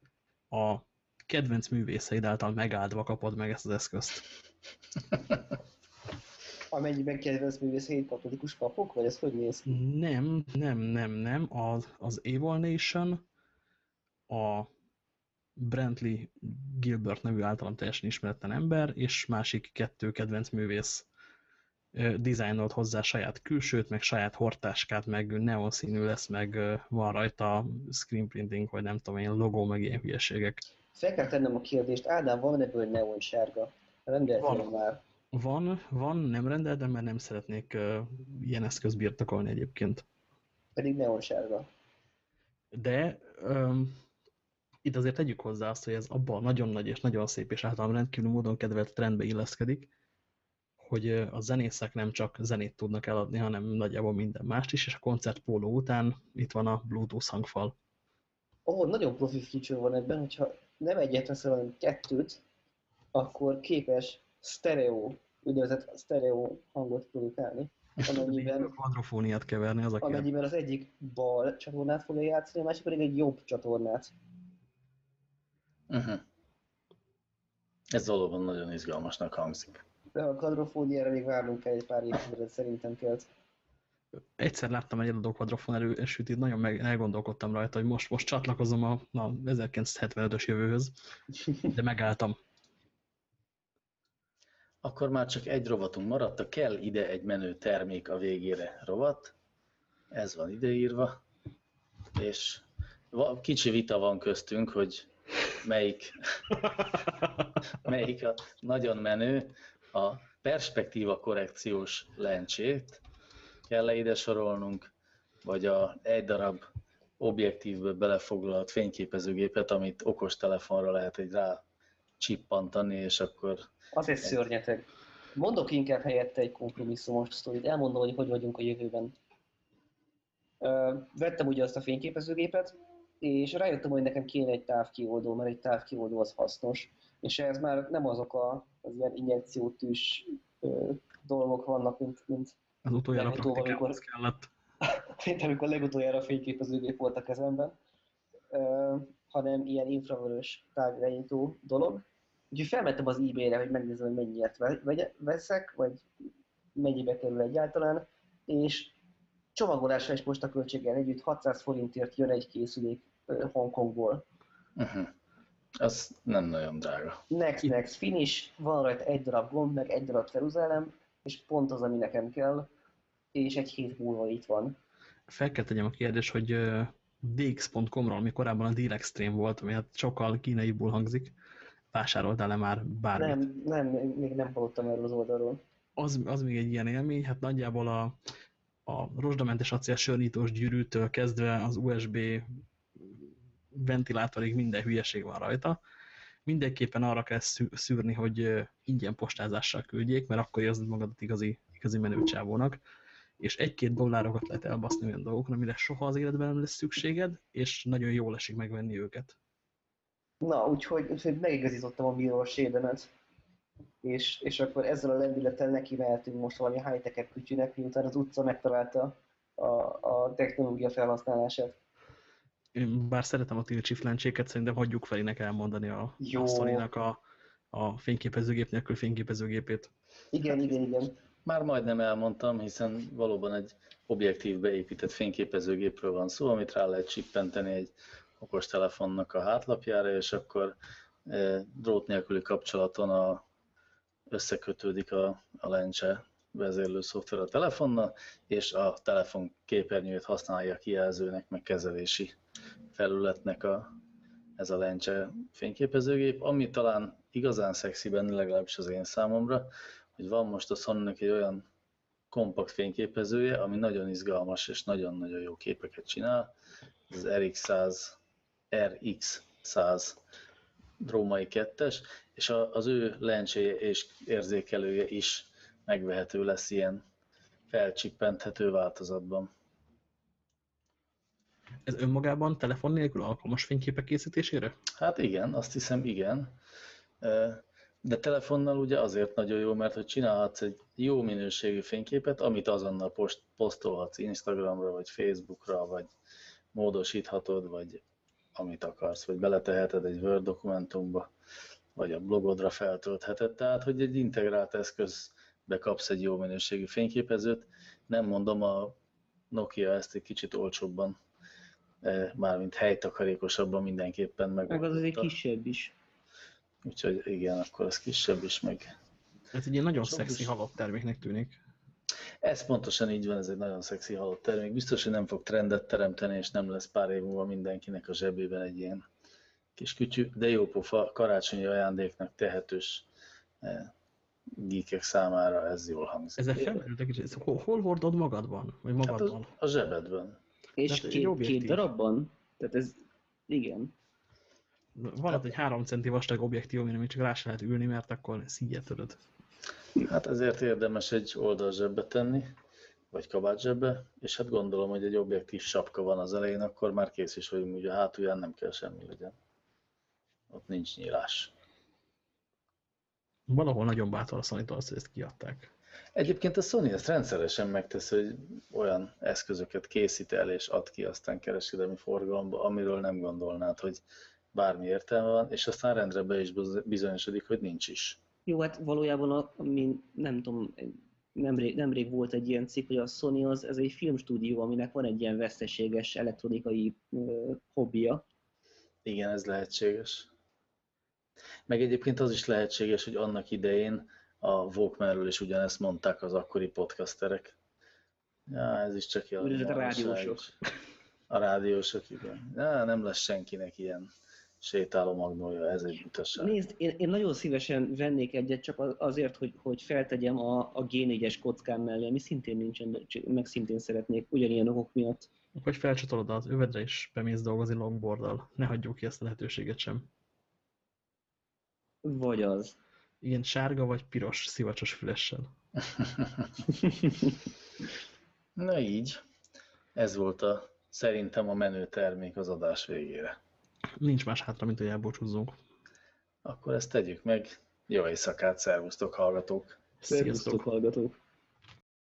a kedvenc művészeid által megáldva kapod meg ezt az eszközt. *laughs* Amennyiben kedvenc művész hét katolikus papok, vagy ez hogy néz ki? Nem, nem, nem, nem. Az, az Evil Nation, a Brantley Gilbert nevű általam teljesen ismeretlen ember, és másik kettő kedvenc művész dizájnolt hozzá saját külsőt, meg saját hortáskát, meg neonszínű lesz, meg van rajta screenprinting, vagy nem tudom én, logó, meg ilyen hülyeségek. Fel kell tennem a kérdést, Ádám, van ebből neon sárga? Rendeltem már. Van, van, nem rendeltem, mert nem szeretnék uh, ilyen eszköz birtokolni egyébként. Pedig neon sárga. De um, itt azért tegyük hozzá azt, hogy ez abban nagyon nagy és nagyon szép és általában rendkívül módon kedvelt trendbe illeszkedik, hogy a zenészek nem csak zenét tudnak eladni, hanem nagyjából minden mást is, és a koncert póló után itt van a Bluetooth hangfal. Ó, oh, nagyon profi feature van ebben, hogyha nem egyet veszel, hanem kettőt, akkor képes stereo, úgynevezett stereo hangot produkálni. Amennyiben, kvadrofóniát keverni, az a Amennyiben az egyik bal csatornát fogja játszani, a másik pedig egy jobb csatornát. Uh -huh. Ez valóban nagyon izgalmasnak hangzik. De a kvadrofóniára még várnunk kell egy pár évtizedre szerintem kell. Egyszer láttam egy eladó kvadrofon erősült, itt nagyon meg, elgondolkodtam rajta, hogy most, most csatlakozom a, a 1975-ös jövőhöz, de megálltam. Akkor már csak egy rovatunk maradt, a kell ide egy menő termék a végére rovat. Ez van ideírva. És kicsi vita van köztünk, hogy melyik, *laughs* melyik a nagyon menő, a perspektíva korrekciós lencsét kell -e ide sorolnunk, vagy a egy darab objektívből belefoglalt fényképezőgépet, amit okos telefonra lehet egy rá csippantani, és akkor... Az egy szörnyeteg. Mondok inkább helyette egy kompromisszumos sztorit. Elmondom, hogy hogy vagyunk a jövőben. vettem ugye azt a fényképezőgépet, és rájöttem, hogy nekem kéne egy távkioldó, mert egy távkioldó az hasznos, és ez már nem azok a, az ilyen injekciótűs dolgok vannak, mint, mint az utoljára amikor, kellett. *laughs* mint amikor legutoljára fényképezőgép volt a kezemben, hanem ilyen infravörös távirányító dolog. Úgyhogy felmentem az eBay-re, hogy megnézem, hogy mennyiért veszek, vagy mennyibe kerül egyáltalán, és csomagolásra és postaköltséggel együtt 600 forintért jön egy készülék Hongkongból. Uh-huh. Az nem nagyon drága. Next, next, finish, van rajta egy darab gomb, meg egy darab ceruzelem, és pont az, ami nekem kell, és egy hét múlva itt van. Fel kell tegyem a kérdés, hogy dx.com-ról, ami korábban a Deal Extreme volt, ami hát sokkal kínaiból hangzik, vásároltál-e már bármit? Nem, nem, még nem hallottam erről az oldalról. Az, az még egy ilyen élmény, hát nagyjából a, a rozsdamentes acél sörnyítós gyűrűtől kezdve az USB ventilátorig minden hülyeség van rajta. Mindenképpen arra kell szűrni, hogy ingyen postázással küldjék, mert akkor érzed magadat igazi, igazi menőcsávónak. És egy-két dollárokat lehet elbaszni olyan dolgokra, amire soha az életben nem lesz szükséged, és nagyon jól esik megvenni őket. Na, úgyhogy, úgyhogy megigazítottam a mirror sédemet. És, és akkor ezzel a lendülettel neki mehetünk most valami high-tech kütyűnek, miután az utca megtalálta a, a technológia felhasználását. Én bár szeretem a tilcsiflencséket, szerintem hagyjuk Felinek elmondani a, Jó. a a, a fényképezőgép nélkül fényképezőgépét. Igen, igen, igen. Már majdnem elmondtam, hiszen valóban egy objektív beépített fényképezőgépről van szó, amit rá lehet csippenteni egy okostelefonnak a hátlapjára, és akkor e, drót nélküli kapcsolaton a, összekötődik a, a lencse vezérlő szoftver a telefonnal, és a telefon képernyőjét használja kijelzőnek, meg kezelési felületnek a, ez a lencse fényképezőgép, ami talán igazán szexi benne, legalábbis az én számomra, hogy van most a sony egy olyan kompakt fényképezője, ami nagyon izgalmas és nagyon-nagyon jó képeket csinál. Ez az RX100, RX100 drómai kettes, és az ő lencséje és érzékelője is megvehető lesz ilyen felcsippenthető változatban. Ez önmagában telefon nélkül alkalmas fényképek készítésére? Hát igen, azt hiszem igen. De telefonnal ugye azért nagyon jó, mert hogy csinálhatsz egy jó minőségű fényképet, amit azonnal post, posztolhatsz Instagramra, vagy Facebookra, vagy módosíthatod, vagy amit akarsz, vagy beleteheted egy Word dokumentumba, vagy a blogodra feltöltheted. Tehát, hogy egy integrált eszköz bekapsz egy jó minőségű fényképezőt. Nem mondom, a Nokia ezt egy kicsit olcsóbban, eh, mármint helytakarékosabban mindenképpen meg. Meg az egy kisebb is. Úgyhogy igen, akkor az kisebb is, meg... Ez egy ilyen nagyon Sok szexi is. halott terméknek tűnik. Ez pontosan így van, ez egy nagyon szexi halott termék. Biztos, hogy nem fog trendet teremteni, és nem lesz pár év múlva mindenkinek a zsebében egy ilyen kis kütyű, de jó pofa, karácsonyi ajándéknak tehetős eh, geekek számára ez jól hangzik. Ezzel felmerült egy kicsit, hol, hol hordod magadban? Vagy Hát az, magadban? a zsebedben. És két, két darabban? Tehát ez, igen. Van egy 3 centi vastag objektív, amire még csak rá lehet ülni, mert akkor szíjjel töröd. Hát ezért érdemes egy oldalzsebbe tenni, vagy kabátzsebbe, és hát gondolom, hogy egy objektív sapka van az elején, akkor már kész is vagyunk, ugye a hátulján nem kell semmi legyen. Ott nincs nyílás. Valahol nagyon bátor a sony azt, hogy ezt kiadták. Egyébként a Sony ezt rendszeresen megtesz, hogy olyan eszközöket készít el és ad ki aztán kereskedelmi forgalomba, amiről nem gondolnád, hogy bármi értelme van, és aztán rendre be is bizonyosodik, hogy nincs is. Jó, hát valójában, a, ami, nem tudom, nemrég, nemrég volt egy ilyen cikk, hogy a Sony az, ez egy filmstúdió, aminek van egy ilyen veszteséges elektronikai ö, hobbija. Igen, ez lehetséges. Meg egyébként az is lehetséges, hogy annak idején a Walkmanről is ugyanezt mondták az akkori podcasterek. Ja, ez is csak ilyen nyaralság. rádiósok. A rádiósok, igen. Ja, nem lesz senkinek ilyen sétáló magnója, ez egy butaság. Nézd, én, én nagyon szívesen vennék egyet, csak az- azért, hogy, hogy feltegyem a, a G4-es kockám mellé, ami szintén nincsen, meg szintén szeretnék ugyanilyen okok miatt. Vagy felcsatolod az övedre és bemész dolgozni longboarddal. Ne hagyjuk ki ezt a lehetőséget sem. Vagy az. Ilyen sárga vagy piros szivacsos fülessel. *laughs* Na így. Ez volt a szerintem a menő termék az adás végére. Nincs más hátra, mint hogy elbúcsúzzunk. Akkor ezt tegyük meg. Jó éjszakát, szervusztok hallgatók! Szervusztok, hallgatók!